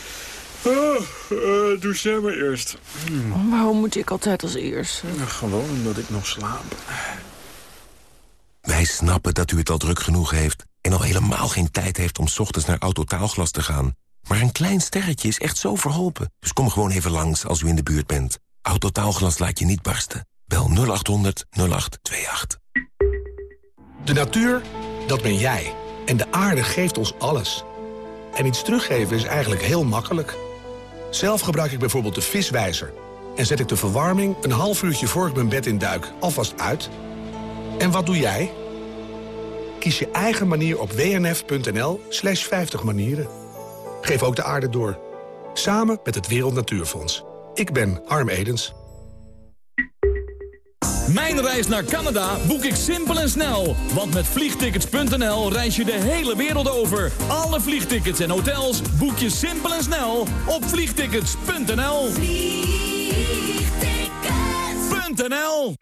Oh, uh, doe jij maar eerst. Hmm. Waarom moet ik altijd als eerst? gewoon omdat ik nog slaap. Wij snappen dat u het al druk genoeg heeft... en al helemaal geen tijd heeft om ochtends naar Autotaalglas te gaan. Maar een klein sterretje is echt zo verholpen. Dus kom gewoon even langs als u in de buurt bent. Autotaalglas laat je niet barsten. Bel 0800 0828. De natuur, dat ben jij. En de aarde geeft ons alles. En iets teruggeven is eigenlijk heel makkelijk... Zelf gebruik ik bijvoorbeeld de viswijzer. En zet ik de verwarming een half uurtje voor ik mijn bed in duik alvast uit. En wat doe jij? Kies je eigen manier op wnf.nl slash 50 manieren. Geef ook de aarde door. Samen met het Wereld Natuurfonds. Ik ben Harm Edens. Mijn reis naar Canada boek ik simpel en snel. Want met vliegtickets.nl reis je de hele wereld over. Alle vliegtickets en hotels boek je simpel en snel op vliegtickets.nl. Vliegtickets.nl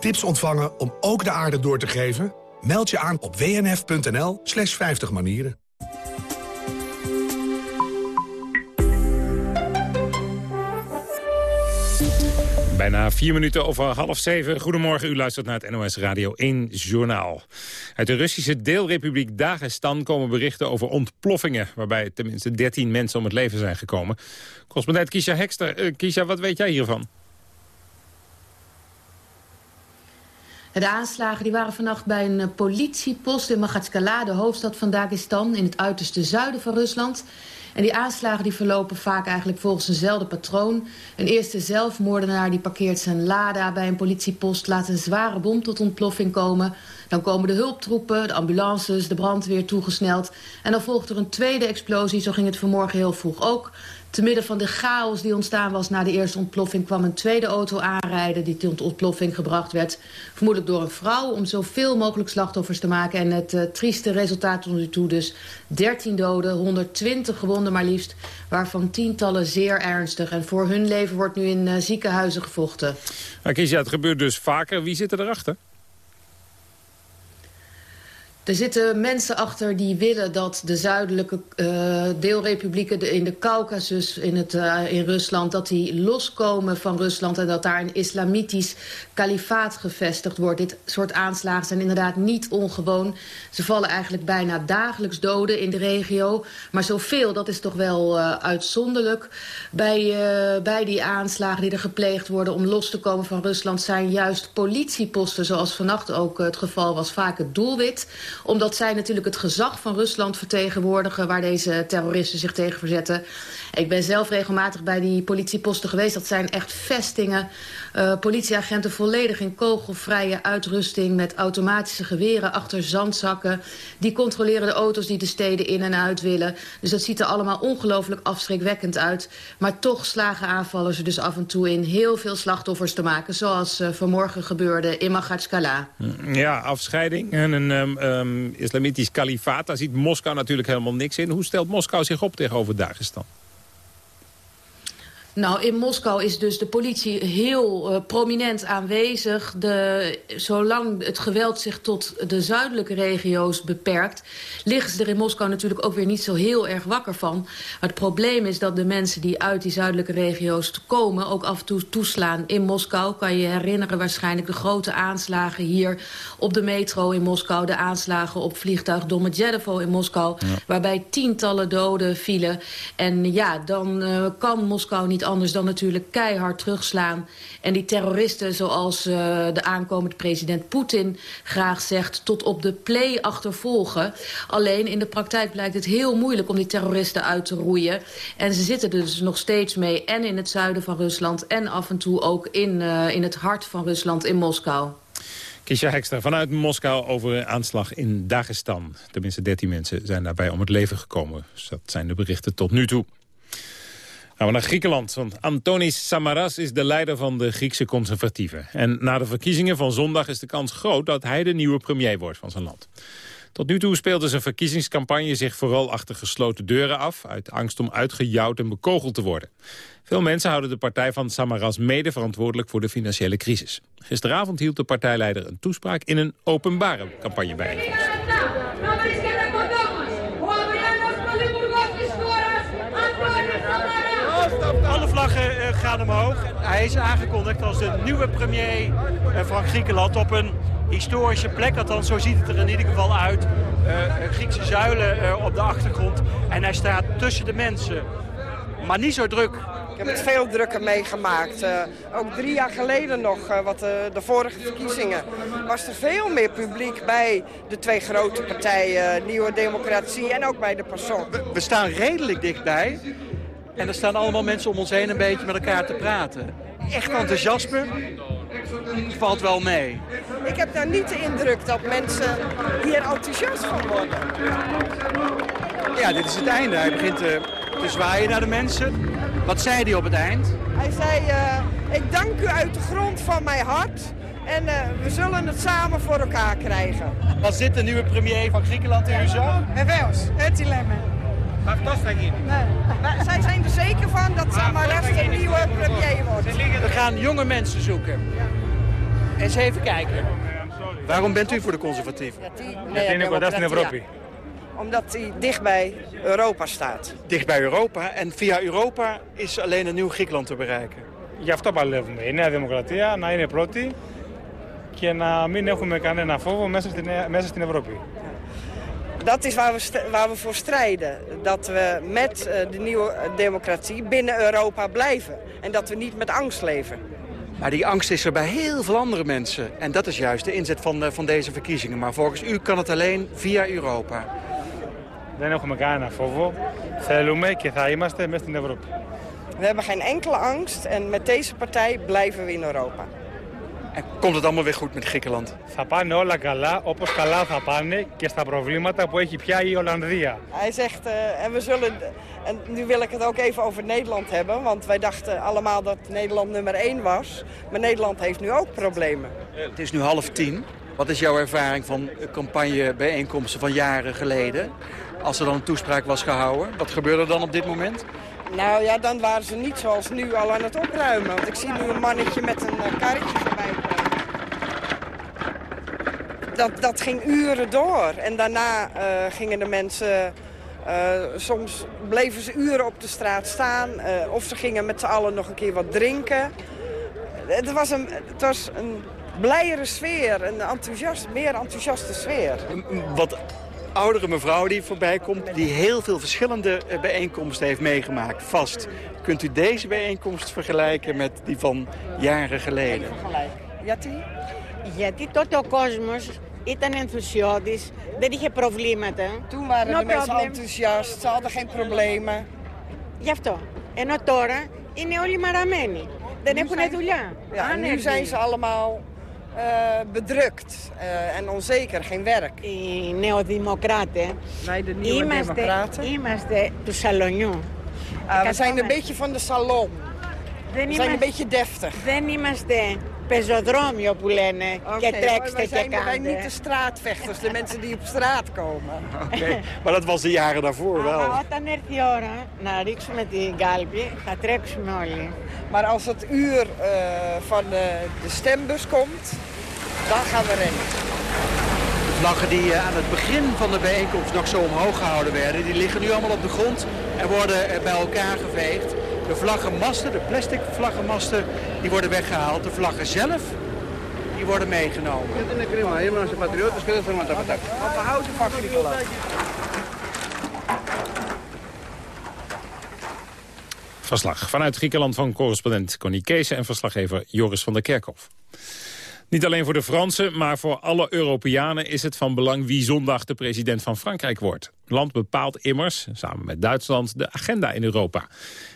Tips ontvangen om ook de aarde door te geven? Meld je aan op wnf.nl slash 50 manieren. Bijna vier minuten over half zeven. Goedemorgen, u luistert naar het NOS Radio 1 Journaal. Uit de Russische deelrepubliek Dagestan komen berichten over ontploffingen... waarbij tenminste 13 mensen om het leven zijn gekomen. Correspondent Kisha Hekster. Uh, Kisha, wat weet jij hiervan? De aanslagen die waren vannacht bij een eh, politiepost in Magatskala... de hoofdstad van Dagestan, in het uiterste zuiden van Rusland... En die aanslagen die verlopen vaak eigenlijk volgens eenzelfde patroon. Een eerste zelfmoordenaar die parkeert zijn Lada bij een politiepost... laat een zware bom tot ontploffing komen. Dan komen de hulptroepen, de ambulances, de brandweer toegesneld. En dan volgt er een tweede explosie, zo ging het vanmorgen heel vroeg ook... Te midden van de chaos die ontstaan was na de eerste ontploffing... kwam een tweede auto aanrijden die tot ontploffing gebracht werd. Vermoedelijk door een vrouw om zoveel mogelijk slachtoffers te maken. En het uh, trieste resultaat tot nu toe dus 13 doden, 120 gewonden maar liefst... waarvan tientallen zeer ernstig. En voor hun leven wordt nu in uh, ziekenhuizen gevochten. Nou, Kiesja, het gebeurt dus vaker. Wie zit er erachter? Er zitten mensen achter die willen dat de zuidelijke uh, deelrepublieken de, in de Caucasus in, het, uh, in Rusland... dat die loskomen van Rusland en dat daar een islamitisch kalifaat gevestigd wordt. Dit soort aanslagen zijn inderdaad niet ongewoon. Ze vallen eigenlijk bijna dagelijks doden in de regio. Maar zoveel, dat is toch wel uh, uitzonderlijk. Bij, bij die aanslagen die er gepleegd worden om los te komen van Rusland... zijn juist politieposten, zoals vannacht ook het geval was, vaak het doelwit omdat zij natuurlijk het gezag van Rusland vertegenwoordigen... waar deze terroristen zich tegen verzetten. Ik ben zelf regelmatig bij die politieposten geweest. Dat zijn echt vestingen. Uh, politieagenten volledig in kogelvrije uitrusting... met automatische geweren achter zandzakken. Die controleren de auto's die de steden in en uit willen. Dus dat ziet er allemaal ongelooflijk afschrikwekkend uit. Maar toch slagen aanvallers er dus af en toe in... heel veel slachtoffers te maken, zoals uh, vanmorgen gebeurde in Magatskala. Ja, afscheiding en een um, um, islamitisch kalifaat. Daar ziet Moskou natuurlijk helemaal niks in. Hoe stelt Moskou zich op tegenover Dagestan? Nou, in Moskou is dus de politie heel uh, prominent aanwezig. De, zolang het geweld zich tot de zuidelijke regio's beperkt... liggen ze er in Moskou natuurlijk ook weer niet zo heel erg wakker van. Maar het probleem is dat de mensen die uit die zuidelijke regio's komen... ook af en toe toeslaan in Moskou. Kan je herinneren waarschijnlijk de grote aanslagen hier op de metro in Moskou. De aanslagen op vliegtuig Domodedovo in Moskou. Ja. Waarbij tientallen doden vielen. En ja, dan uh, kan Moskou niet anders dan natuurlijk keihard terugslaan. En die terroristen, zoals uh, de aankomende president Poetin graag zegt... tot op de play achtervolgen. Alleen in de praktijk blijkt het heel moeilijk om die terroristen uit te roeien. En ze zitten dus nog steeds mee. En in het zuiden van Rusland en af en toe ook in, uh, in het hart van Rusland, in Moskou. Kisha Hekstra vanuit Moskou over aanslag in Dagestan. Tenminste 13 mensen zijn daarbij om het leven gekomen. Dat zijn de berichten tot nu toe. Gaan we naar Griekenland, want Antonis Samaras is de leider van de Griekse conservatieven. En na de verkiezingen van zondag is de kans groot dat hij de nieuwe premier wordt van zijn land. Tot nu toe speelde zijn verkiezingscampagne zich vooral achter gesloten deuren af... uit angst om uitgejouwd en bekogeld te worden. Veel mensen houden de partij van Samaras mede verantwoordelijk voor de financiële crisis. Gisteravond hield de partijleider een toespraak in een openbare campagnebijeenkomst. Alle vlaggen uh, gaan omhoog. Hij is aangekondigd als de nieuwe premier uh, van Griekenland op een historische plek. Althans, zo ziet het er in ieder geval uit. Uh, Griekse zuilen op de achtergrond. En hij staat tussen de mensen. Maar niet zo druk. Ik heb het veel drukker meegemaakt. Uh, ook drie jaar geleden nog, uh, wat de, de vorige verkiezingen, was er veel meer publiek bij de twee grote partijen, Nieuwe Democratie en ook bij de PASOK. We, we staan redelijk dichtbij. En er staan allemaal mensen om ons heen een beetje met elkaar te praten. Echt enthousiasme valt wel mee. Ik heb daar niet de indruk dat mensen hier enthousiast van worden. Ja, dit is het einde. Hij begint te, te zwaaien naar de mensen. Wat zei hij op het eind? Hij zei, uh, ik dank u uit de grond van mijn hart. En uh, we zullen het samen voor elkaar krijgen. Wat zit de nieuwe premier van Griekenland in uw zak? Vevels, het dilemma. Maar dat staat hier. Nee. Zij zijn er zeker van dat Samaras de nieuwe premier wordt. We gaan jonge mensen zoeken. Eens even kijken. Waarom bent u voor de conservatieven? Nee, Omdat hij dicht bij Europa staat. Dicht bij Europa. En via Europa is alleen een nieuw Griekenland te bereiken. Γι' αυτό παλεύουμε. Η Νέα Δημοκρατία να είναι πρώτη και να μην έχουμε κανένα φόβο μέσα στην, μέσα στην Ευρώπη. Dat is waar we, waar we voor strijden. Dat we met de nieuwe democratie binnen Europa blijven. En dat we niet met angst leven. Maar die angst is er bij heel veel andere mensen. En dat is juist de inzet van, van deze verkiezingen. Maar volgens u kan het alleen via Europa. Δεν έχουμε κανένα φόβο. Θέλουμε και θα είμαστε μέσα στην Ευρώπη. We hebben geen enkele angst en met deze partij blijven we in Europa. En komt het allemaal weer goed met Griekenland? Θα πάνε όλα καλά, όπως καλά θα πάνε και στα προβλήματα που έχει πια η Ολλανδία. Hij zegt, uh, en we zullen, en nu wil ik het ook even over Nederland hebben, want wij dachten allemaal dat Nederland nummer 1 was. Maar Nederland heeft nu ook problemen. Het is nu half tien. Wat is jouw ervaring van campagnebijeenkomsten van jaren geleden? Als er dan een toespraak was gehouden, wat gebeurde er dan op dit moment? Nou ja, dan waren ze niet zoals nu al aan het opruimen. Want ik zie nu een mannetje met een uh, karretje voorbij dat, dat ging uren door. En daarna eh, gingen de mensen... Eh, soms bleven ze uren op de straat staan. Eh, of ze gingen met z'n allen nog een keer wat drinken. Het was een, het was een blijere sfeer. Een enthousiast, meer enthousiaste sfeer. Wat oudere mevrouw die voorbij komt... die heel veel verschillende bijeenkomsten heeft meegemaakt, vast. Kunt u deze bijeenkomst vergelijken met die van jaren geleden? Ja, gelijk. Γιατί τότε ο κόσμος ήταν ενθουσιώδης, δεν είχε προβλήματα. Toen waren no de mensen enthousiast, ze hadden geen problemen. Γι' αυτό. Ενώ τώρα είναι όλοι μαραμένοι. Δεν έχουν δουλειά. Ja, en nu Άνεργοι. zijn ze allemaal eh, bedrukt eh, en onzeker, geen werk. Οι νεοδημοκράτε Wij de nieuwe είμαστε, democraten. είμαστε του σαλονιού. Ah, we zijn een beetje van de salon. Δεν We zijn een beetje deftig. Δεν είμαστε πεζοδρόμιο που λένε και Oké, τρέξτε wij και zijn, wij κάντε. niet de straatvechters, de mensen die op straat komen. *laughs* Oké, maar dat was de jaren daarvoor wel. Αλλά όταν έρθει η ώρα να ρίξουμε την κάλπη, θα τρέξουμε όλοι. Maar als het uur eh, van de, de stembus komt, dan gaan we rennen. De vlaggen die eh, aan het begin van de bijeenkomst nog zo omhoog gehouden werden, die liggen nu allemaal op de grond en worden eh, bij elkaar geveegd. De vlaggenmasten, de plastic vlaggenmasten, die worden weggehaald. De vlaggen zelf, die worden meegenomen. Dit is prima, helemaal als patriot, dus kunnen we het attack. Wat Verslag vanuit Griekenland van correspondent Connie Kees en verslaggever Joris van der Kerkhoff. Niet alleen voor de Fransen, maar voor alle Europeanen is het van belang wie zondag de president van Frankrijk wordt. Het land bepaalt immers, samen met Duitsland, de agenda in Europa.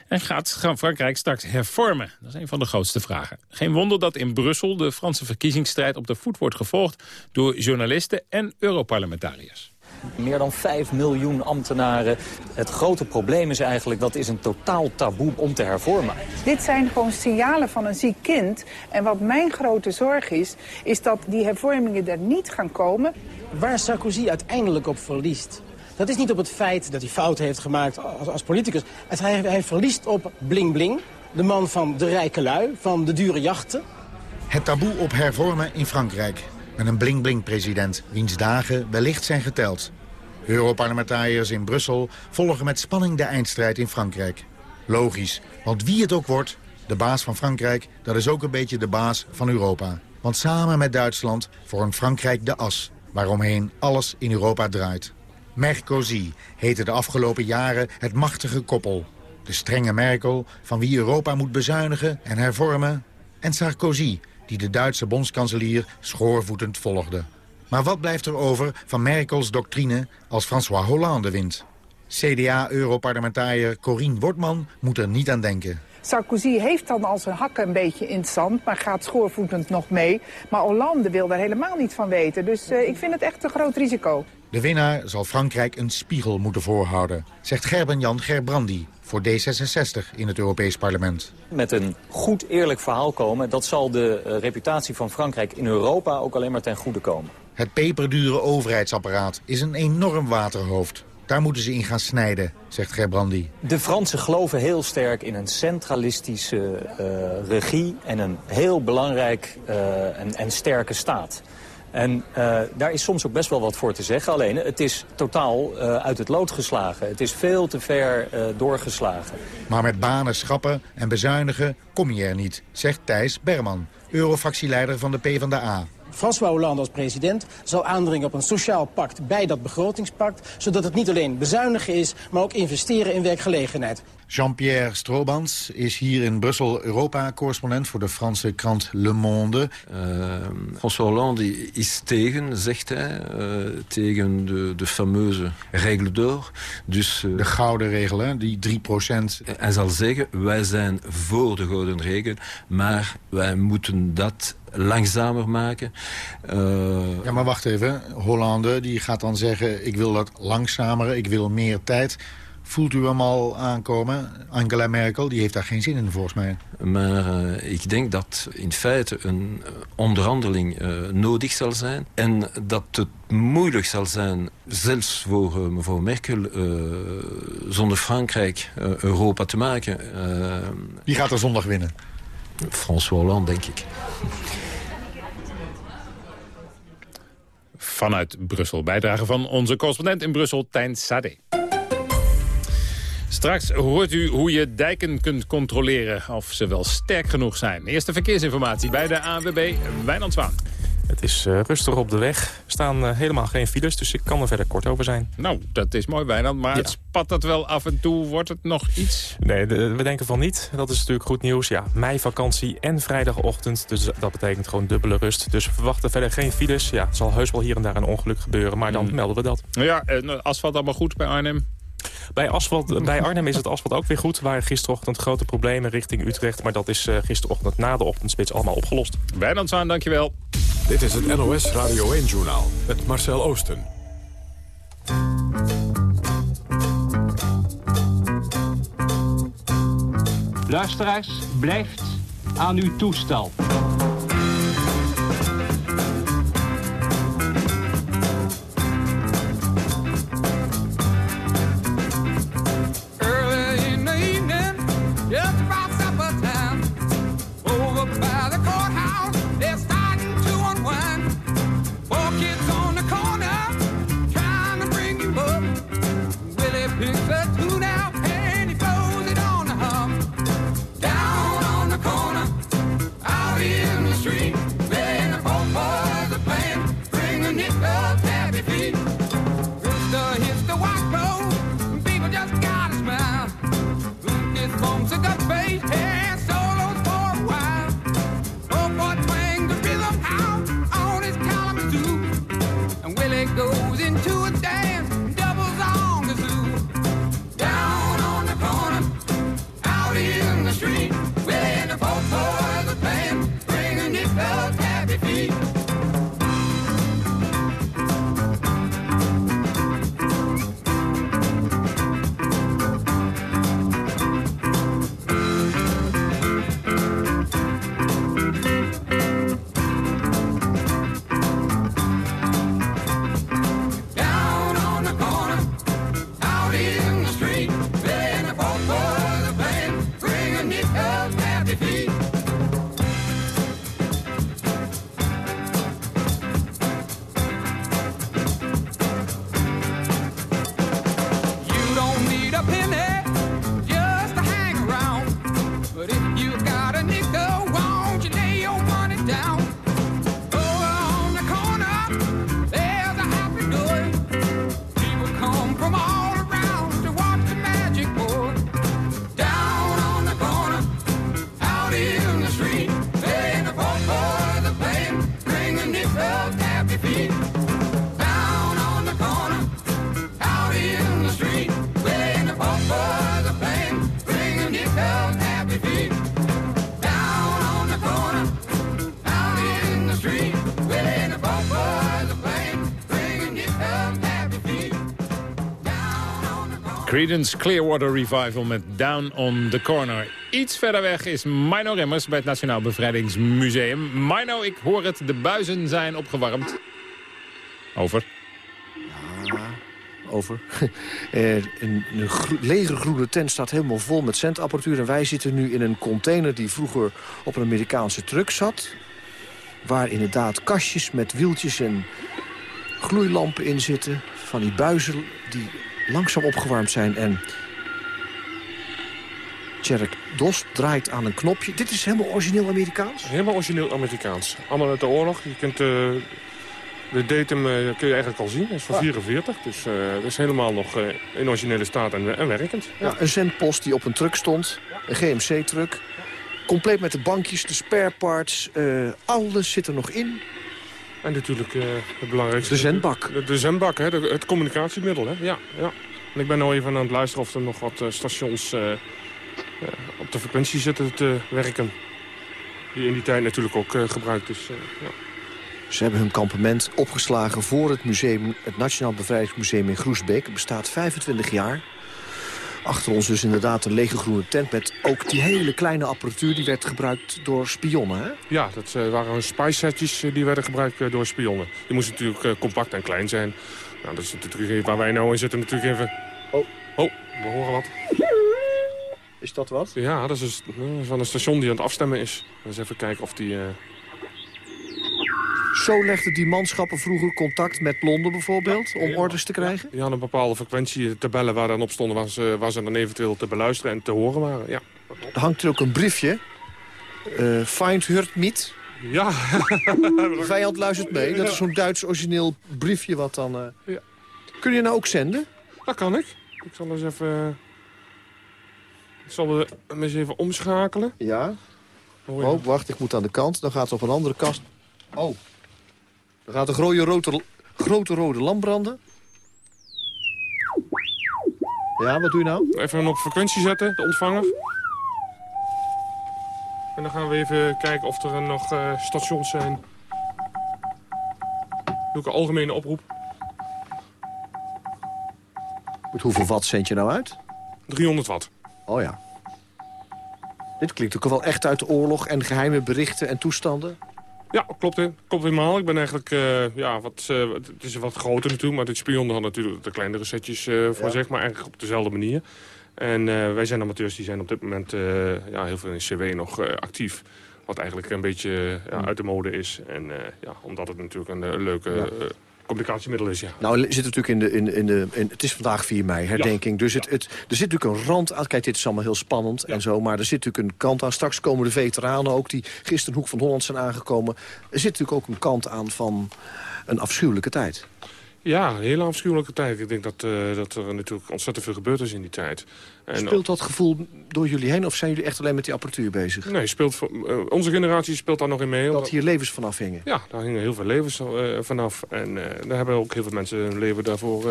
En gaat Frankrijk straks hervormen? Dat is een van de grootste vragen. Geen wonder dat in Brussel de Franse verkiezingsstrijd op de voet wordt gevolgd door journalisten en Europarlementariërs. Meer dan 5 miljoen ambtenaren. Het grote probleem is eigenlijk dat is een totaal taboe om te hervormen. Dit zijn gewoon signalen van een ziek kind. En wat mijn grote zorg is, is dat die hervormingen er niet gaan komen. Waar Sarkozy uiteindelijk op verliest... dat is niet op het feit dat hij fouten heeft gemaakt als, als politicus. Het, hij, hij verliest op Bling Bling, de man van de rijke lui, van de dure jachten. Het taboe op hervormen in Frankrijk. Met een bling-bling-president, wiens dagen wellicht zijn geteld. Europarlementariërs in Brussel volgen met spanning de eindstrijd in Frankrijk. Logisch, want wie het ook wordt, de baas van Frankrijk... dat is ook een beetje de baas van Europa. Want samen met Duitsland vormt Frankrijk de as... waaromheen alles in Europa draait. Mercosi heette de afgelopen jaren het machtige koppel. De strenge Merkel, van wie Europa moet bezuinigen en hervormen... en Sarkozy, die de Duitse bondskanselier schoorvoetend volgde. Maar wat blijft er over van Merkels doctrine als François Hollande wint? CDA-europarlementariër Corine Wortman moet er niet aan denken. Sarkozy heeft dan al zijn hakken een beetje in het zand, maar gaat schoorvoetend nog mee. Maar Hollande wil daar helemaal niet van weten. Dus eh, ik vind het echt een groot risico. De winnaar zal Frankrijk een spiegel moeten voorhouden, zegt Gerben-Jan Gerbrandi voor D66 in het Europees Parlement. Met een goed eerlijk verhaal komen, dat zal de eh, reputatie van Frankrijk in Europa ook alleen maar ten goede komen. Het peperdure overheidsapparaat is een enorm waterhoofd. Daar moeten ze in gaan snijden, zegt Gerbrandi. De Fransen geloven heel sterk in een centralistische eh, regie en een heel belangrijk eh, en, en sterke staat. En eh, daar is soms ook best wel wat voor te zeggen. Alleen, het is totaal eh, uit het lood geslagen. Het is veel te ver eh, doorgeslagen. Maar met banen schrappen en bezuinigen kom je er niet, zegt Thijs Berman, eurofractieleider van de PvdA. François Hollande als president zal aandringen op een sociaal pact bij dat begrotingspact... zodat het niet alleen bezuinigen is, maar ook investeren in werkgelegenheid. Jean-Pierre Strobans is hier in Brussel Europa-correspondent voor de Franse krant Le Monde. François Hollande is tegen, zegt hij, uh, tegen de, de fameuze règle d'or. Dus, uh, de gouden regel, hè? die 3 procent. Hij zal zeggen, wij zijn voor de gouden regel, maar wij moeten dat langzamer maken. Uh... Ja, maar wacht even. Hollande die gaat dan zeggen, ik wil dat langzamer, ik wil meer tijd... Voelt u hem al aankomen? Angela Merkel, die heeft daar geen zin in volgens mij. Maar uh, ik denk dat in feite een onderhandeling uh, nodig zal zijn. En dat het moeilijk zal zijn, zelfs voor uh, mevrouw Merkel... zonder Frankrijk Europa te maken. Wie gaat er zondag winnen? François Hollande, denk ik. Vanuit Brussel. Bijdrage van onze correspondent in Brussel, Tijn Sade. Straks hoort u hoe je dijken kunt controleren of ze wel sterk genoeg zijn. Eerste verkeersinformatie bij de ANWB Wijnand Zwaan. Het is uh, rustig op de weg. Er staan uh, helemaal geen files, dus ik kan er verder kort over zijn. Nou, dat is mooi, Wijnand. Maar ja. spat dat wel af en toe? Wordt het nog iets? Nee, de, we denken van niet. Dat is natuurlijk goed nieuws. Ja, meivakantie en vrijdagochtend. Dus dat betekent gewoon dubbele rust. Dus we verwachten verder geen files. Ja, het zal heus wel hier en daar een ongeluk gebeuren. Maar dan hmm. melden we dat. Ja, uh, asfalt allemaal goed bij Arnhem? Bij, asfalt, bij Arnhem is het asfalt ook weer goed. Waren gisterochtend grote problemen richting Utrecht. Maar dat is uh, gisterochtend na de ochtendspits allemaal opgelost. Wijnand Zwaan, dankjewel. Dit is het NOS Radio 1-journaal met Marcel Oosten. Luisteraars, blijft aan uw toestel. Creedence Clearwater Revival met Down on the Corner. Iets verder weg is Mino Remmers bij het Nationaal Bevrijdingsmuseum. Mino, ik hoor het, de buizen zijn opgewarmd. Over. Ja, over. *laughs* een, een lege groene tent staat helemaal vol met centapparatuur... en wij zitten nu in een container die vroeger op een Amerikaanse truck zat... waar inderdaad kastjes met wieltjes en gloeilampen in zitten... van die buizen die langzaam opgewarmd zijn. En Tjerk Dos draait aan een knopje. Dit is helemaal origineel Amerikaans? Helemaal origineel Amerikaans. Allemaal uit de oorlog. Je kunt, uh, de datum uh, kun je eigenlijk al zien. Dat is van 44. Dus uh, dat is helemaal nog in originele staat en, en werkend. Ja. ja. een zendpost die op een truck stond. Een GMC-truck. Compleet met de bankjes, de spare parts. alles zit er nog in. En natuurlijk uh, het belangrijkste... De zendbak. De, de zendbak, hè, de, het communicatiemiddel. Hè? Ja, ja. En ik ben nu even aan het luisteren of er nog wat uh, stations uh, op de frequentie zitten te werken. Die in die tijd natuurlijk ook gebruikt is. Ja. Ze hebben hun kampement opgeslagen voor het museum, het Nationaal Bevrijdingsmuseum in Groesbeek. Het bestaat 25 jaar. Achter ons dus inderdaad een lege groene tent met ook die hele kleine apparatuur... die werd gebruikt door spionnen, hè? Ja, dat uh, waren spijsetjes uh, die werden gebruikt uh, door spionnen. Die moesten natuurlijk compact en klein zijn. Nou, dat is natuurlijk waar wij nou in zitten natuurlijk even... Oh, oh we horen wat. Is dat wat? Ja, dat is van een station die aan het afstemmen is. Dus even kijken of die... Zo legden die manschappen vroeger contact met Londen bijvoorbeeld... om orders te krijgen? Ja, een bepaalde frequentie tabellen waar dan op stonden... Waar ze, waar ze dan eventueel te beluisteren en te horen waren. Ja. Er hangt er ook een briefje. Uh, Find Hurt Meet. Ja. De vijand luistert mee. Dat is zo'n Duits origineel briefje wat dan... Uh... Ja. Kun je nou ook zenden? Dat kan ik. Ik zal eens even... Ik zal hem eens even omschakelen. Ja. Oh, wacht, ik moet aan de kant. Dan gaat het op een andere kast. Oh. Dan gaat de grote rode, grote rode lamp branden. Ja, wat doe je nou? Even hem op frequentie zetten, de ontvanger. En dan gaan we even kijken of er nog uh, stations zijn. Doe ik een algemene oproep. Met hoeveel watt zend je nou uit? 300 watt. Oh ja. Dit klinkt ook wel echt uit de oorlog en geheime berichten en toestanden. Ja, klopt, hè. klopt helemaal. Ik ben eigenlijk, uh, ja, wat, uh, het is wat groter natuurlijk, maar dit spion had natuurlijk de kleinere setjes uh, voor, ja. zeg maar, eigenlijk op dezelfde manier. En wij zijn amateurs, die zijn op dit moment ja, heel veel in CW nog actief. Wat eigenlijk een beetje ja, uit de mode is. En ja, omdat het natuurlijk een leuke. Communicatiemiddel is, ja. Nou, zit natuurlijk in de... In, in de in, het is vandaag 4 mei, herdenking. Dus het, het, er zit natuurlijk een rand aan. Kijk, dit is allemaal heel spannend en zo. Maar er zit natuurlijk een kant aan. Straks komen de veteranen ook, die gisteren Hoek van Holland zijn aangekomen. Er zit natuurlijk ook een kant aan van een afschuwelijke tijd. Ja, een hele afschuwelijke tijd. Ik denk dat, uh, dat er natuurlijk ontzettend veel gebeurd is in die tijd. En speelt dat gevoel door jullie heen of zijn jullie echt alleen met die apparatuur bezig? Nee, speelt, uh, onze generatie speelt daar nog in mee. Dat hier levens vanaf hingen? Ja, daar hingen heel veel levens uh, vanaf. En daar hebben ook heel veel mensen hun leven daarvoor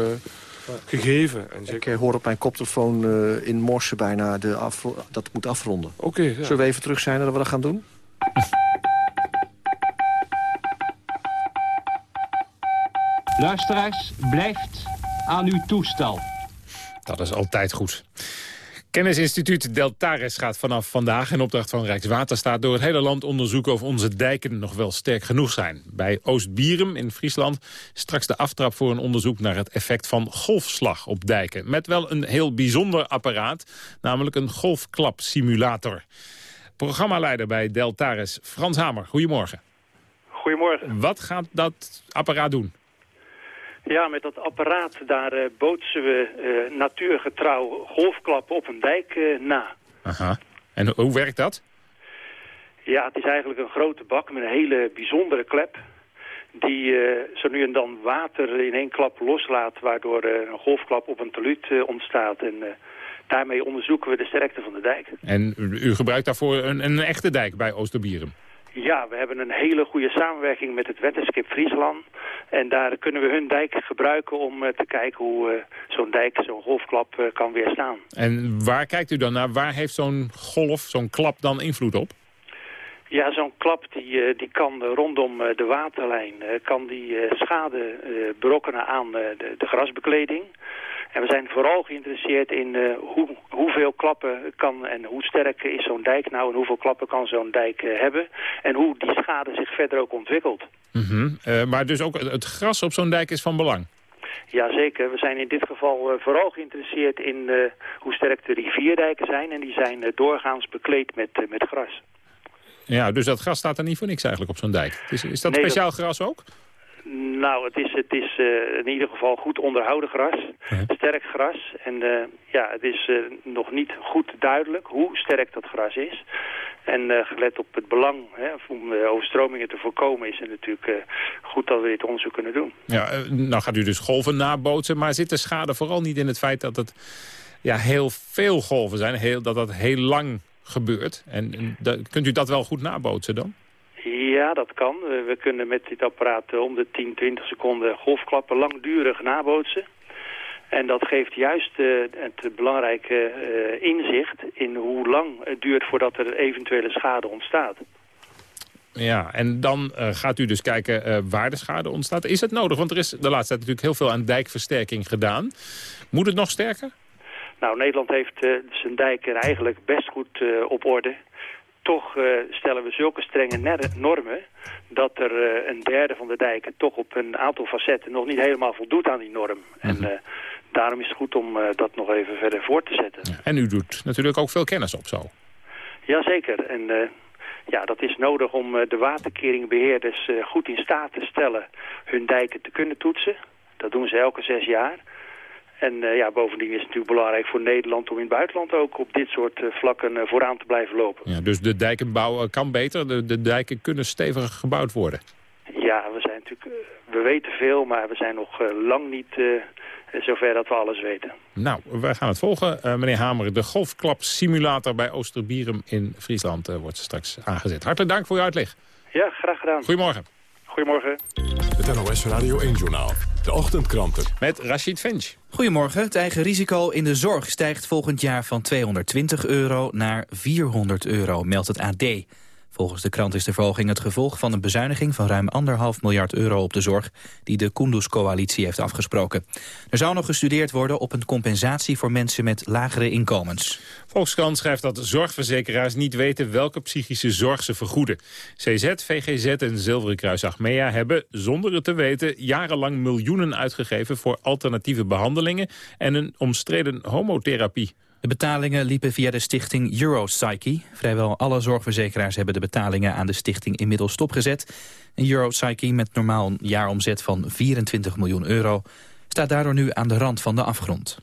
gegeven. En ik hoor op mijn koptelefoon in morsen bijna de af, dat moet afronden. Oké. Okay, ja. Zullen we even terug zijn en dat we dat gaan doen? Luisteraars, blijft aan uw toestel. Dat is altijd goed. Kennisinstituut Deltares gaat vanaf vandaag in opdracht van Rijkswaterstaat door het hele land onderzoeken of onze dijken nog wel sterk genoeg zijn. Bij Oost-Bierum in Friesland straks de aftrap voor een onderzoek naar het effect van golfslag op dijken. Met wel een heel bijzonder apparaat, namelijk een golfklapsimulator. Programmaleider bij Deltares, Frans Hamer, goedemorgen. Goedemorgen. Wat gaat dat apparaat doen? Ja, met dat apparaat daar uh, bootsen we uh, natuurgetrouw golfklappen op een dijk uh, na. Aha. En hoe werkt dat? Ja, het is eigenlijk een grote bak met een hele bijzondere klep. Die zo nu en dan water in één klap loslaat, waardoor een golfklap op een talud ontstaat. En daarmee onderzoeken we de sterkte van de dijk. En u gebruikt daarvoor een, een echte dijk bij Oosterbierum? Ja, we hebben een hele goede samenwerking met het Wetenschip Friesland. En daar kunnen we hun dijk gebruiken om uh, te kijken hoe uh, zo'n dijk, zo'n golfklap uh, kan weerstaan. En waar kijkt u dan naar? Waar heeft zo'n golf, zo'n klap dan invloed op? Ja, zo'n klap die, die kan rondom de waterlijn kan die schade berokkenen aan de, de grasbekleding. En we zijn vooral geïnteresseerd in uh, hoe, hoeveel klappen kan en hoe sterk is zo'n dijk nou en hoeveel klappen kan zo'n dijk uh, hebben. En hoe die schade zich verder ook ontwikkelt. Mm -hmm. uh, maar dus ook het gras op zo'n dijk is van belang? Jazeker, we zijn in dit geval vooral geïnteresseerd in hoe sterk de rivierdijken zijn. En die zijn doorgaans bekleed met, met gras. Ja, dus dat gras staat er niet voor niks eigenlijk op zo'n dijk. Is, is dat nee, speciaal dat... gras ook? Nou, het is, het is uh, in ieder geval goed onderhouden gras. Ja. Sterk gras. En uh, ja, het is uh, nog niet goed duidelijk hoe sterk dat gras is. En gelet op het belang hè, om overstromingen te voorkomen... is het natuurlijk goed dat we dit onderzoek kunnen doen. Ja, nou gaat u dus golven nabootsen. Maar zit de schade vooral niet in het feit dat het ja, heel veel golven zijn? Heel, dat dat heel lang gebeurt. En, en kunt u dat wel goed nabootsen dan? Ja, dat kan. We kunnen met dit apparaat om de 10, 20 seconden golfklappen langdurig nabootsen. En dat geeft juist uh, het belangrijke uh, inzicht in hoe lang het duurt voordat er eventuele schade ontstaat. Ja, en dan uh, gaat u dus kijken waar de schade ontstaat. Is het nodig? Want er is de laatste tijd natuurlijk heel veel aan dijkversterking gedaan. Moet het nog sterker? Nou, Nederland heeft zijn dijken eigenlijk best goed op orde toch uh, stellen we zulke strenge normen dat er uh, een derde van de dijken toch op een aantal facetten nog niet helemaal voldoet aan die norm. Mm -hmm. En uh, daarom is het goed om dat nog even verder voor te zetten. Ja, en u doet natuurlijk ook veel kennis op zo. Jazeker. En ja, dat is nodig om de waterkeringbeheerders goed in staat te stellen hun dijken te kunnen toetsen. Dat doen ze elke zes jaar. En uh, ja, bovendien is het natuurlijk belangrijk voor Nederland om in het buitenland ook op dit soort uh, vlakken uh, vooraan te blijven lopen. Ja, dus de dijkenbouw kan beter, de, de dijken kunnen steviger gebouwd worden? Ja, we zijn natuurlijk, we weten veel, maar we zijn nog lang niet zover dat we alles weten. Nou, wij gaan het volgen. meneer Hamer, de golfklap simulator bij Oosterbierum in Friesland wordt straks aangezet. Hartelijk dank voor uw uitleg. Ja, graag gedaan. Goedemorgen. Goedemorgen. Het NOS Radio 1-journaal. De ochtendkranten. Met Rashid Finch. Goedemorgen. Het eigen risico in de zorg stijgt volgend jaar van 220 euro naar 400 euro, meldt het AD. Volgens de krant is de verhoging het gevolg van een bezuiniging van ruim 1,5 miljard euro op de zorg die de Kunduz-coalitie heeft afgesproken. Er zou nog gestudeerd worden op een compensatie voor mensen met lagere inkomens. Volkskrant schrijft dat zorgverzekeraars niet weten welke psychische zorg ze vergoeden. CZ, VGZ en Zilveren Kruis Achmea hebben, zonder het te weten, jarenlang miljoenen uitgegeven voor alternatieve behandelingen en een omstreden homotherapie. De betalingen liepen via de stichting Europsyche. Vrijwel alle zorgverzekeraars hebben de betalingen aan de stichting inmiddels stopgezet. En Europsyche met normaal een jaaromzet van 24 miljoen euro staat daardoor nu aan de rand van de afgrond.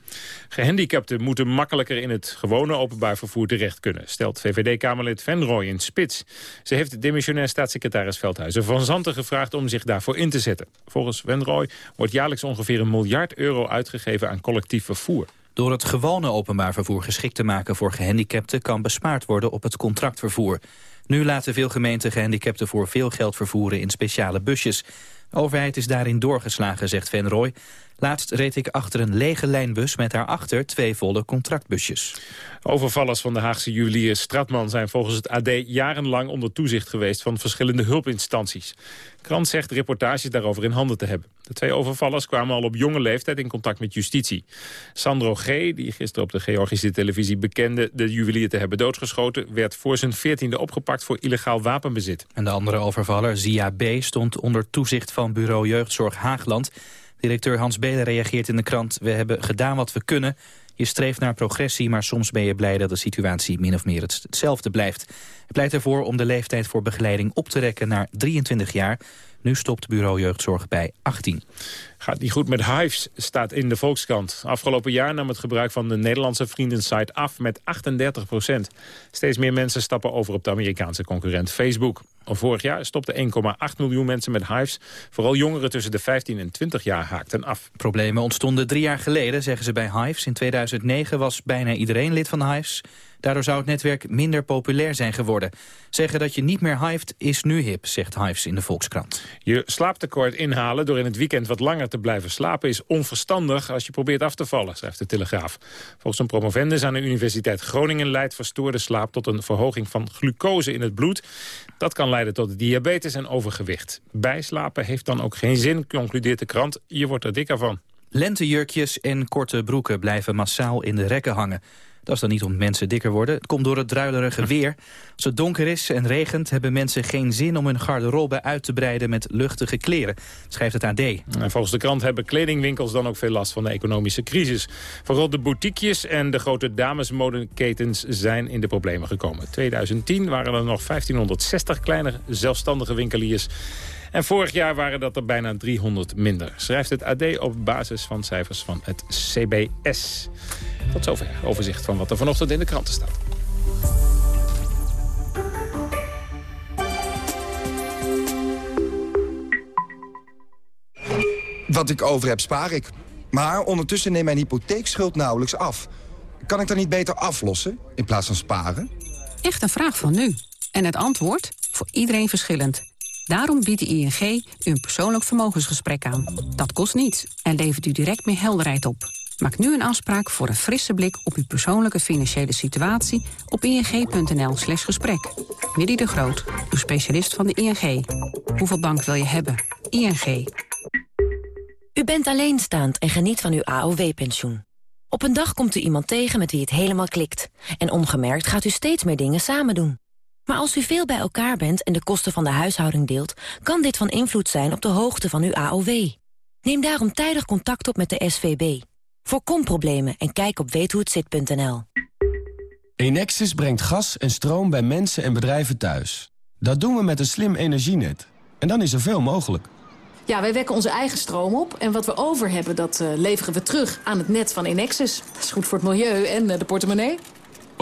Gehandicapten moeten makkelijker in het gewone openbaar vervoer terecht kunnen, stelt VVD-Kamerlid Venrooy in Spits. Ze heeft demissionair staatssecretaris Veldhuizen van Zanten gevraagd om zich daarvoor in te zetten. Volgens Venrooy wordt jaarlijks ongeveer een miljard euro uitgegeven aan collectief vervoer. Door het gewone openbaar vervoer geschikt te maken voor gehandicapten... kan bespaard worden op het contractvervoer. Nu laten veel gemeenten gehandicapten voor veel geld vervoeren in speciale busjes. De overheid is daarin doorgeslagen, zegt Van Rooij. Laatst reed ik achter een lege lijnbus met daarachter twee volle contractbusjes. Overvallers van de Haagse juwelier Stratman zijn volgens het AD jarenlang onder toezicht geweest van verschillende hulpinstanties. Krant zegt reportages daarover in handen te hebben. De twee overvallers kwamen al op jonge leeftijd in contact met justitie. Sandro G., die gisteren op de Georgische televisie bekende de juwelier te hebben doodgeschoten, werd voor zijn veertiende opgepakt voor illegaal wapenbezit. En de andere overvaller, Zia B., stond onder toezicht van bureau Jeugdzorg Haagland. Directeur Hans Belen reageert in de krant... we hebben gedaan wat we kunnen. Je streeft naar progressie, maar soms ben je blij dat de situatie min of meer hetzelfde blijft. Hij pleit ervoor om de leeftijd voor begeleiding op te rekken naar 23 jaar. Nu stopt bureau jeugdzorg bij 18. Gaat niet goed met Hives, staat in de Volkskrant. Afgelopen jaar nam het gebruik van de Nederlandse vriendensite af met 38 procent. Steeds meer mensen stappen over op de Amerikaanse concurrent Facebook. Al vorig jaar stopten 1,8 miljoen mensen met Hives. Vooral jongeren tussen de 15 en 20 jaar haakten af. Problemen ontstonden drie jaar geleden, zeggen ze bij Hives. In 2009 was bijna iedereen lid van Hives. Daardoor zou het netwerk minder populair zijn geworden. Zeggen dat je niet meer hived is nu hip, zegt Hives in de Volkskrant. Je slaaptekort inhalen door in het weekend wat langer te blijven slapen... is onverstandig als je probeert af te vallen, schrijft de Telegraaf. Volgens een promovendus aan de Universiteit Groningen... leidt verstoorde slaap tot een verhoging van glucose in het bloed. Dat kan leiden tot diabetes en overgewicht. Bijslapen heeft dan ook geen zin, concludeert de krant. Je wordt er dikker van. Lentejurkjes en korte broeken blijven massaal in de rekken hangen. Dat is dan niet omdat mensen dikker worden. Het komt door het druilerige weer. Als het donker is en regent hebben mensen geen zin om hun garderobe uit te breiden met luchtige kleren, schrijft het AD. En volgens de krant hebben kledingwinkels dan ook veel last van de economische crisis. Vooral de boutiquejes en de grote damesmodeketens zijn in de problemen gekomen. 2010 waren er nog 1560 kleine zelfstandige winkeliers. En vorig jaar waren dat er bijna 300 minder. Schrijft het AD op basis van cijfers van het CBS. Tot zover overzicht van wat er vanochtend in de kranten staat. Wat ik over heb, spaar ik. Maar ondertussen neemt mijn hypotheekschuld nauwelijks af. Kan ik dan niet beter aflossen in plaats van sparen? Echt een vraag van nu. En het antwoord? Voor iedereen verschillend. Daarom biedt de ING u een persoonlijk vermogensgesprek aan. Dat kost niets en levert u direct meer helderheid op. Maak nu een afspraak voor een frisse blik op uw persoonlijke financiële situatie op ing.nl slash gesprek. Willy de Groot, uw specialist van de ING. Hoeveel bank wil je hebben? ING. U bent alleenstaand en geniet van uw AOW-pensioen. Op een dag komt u iemand tegen met wie het helemaal klikt. En ongemerkt gaat u steeds meer dingen samen doen. Maar als u veel bij elkaar bent en de kosten van de huishouding deelt... kan dit van invloed zijn op de hoogte van uw AOW. Neem daarom tijdig contact op met de SVB. Voorkom problemen en kijk op weethohetzit.nl. Enexis brengt gas en stroom bij mensen en bedrijven thuis. Dat doen we met een slim energienet. En dan is er veel mogelijk. Ja, wij wekken onze eigen stroom op. En wat we over hebben, dat uh, leveren we terug aan het net van Enexis. Dat is goed voor het milieu en uh, de portemonnee.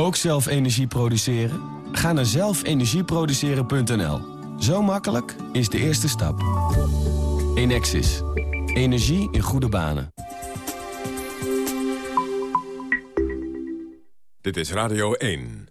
Ook zelf energie produceren? Ga naar zelfenergieproduceren.nl. Zo makkelijk is de eerste stap. Enexis. Energie in goede banen. Dit is Radio 1.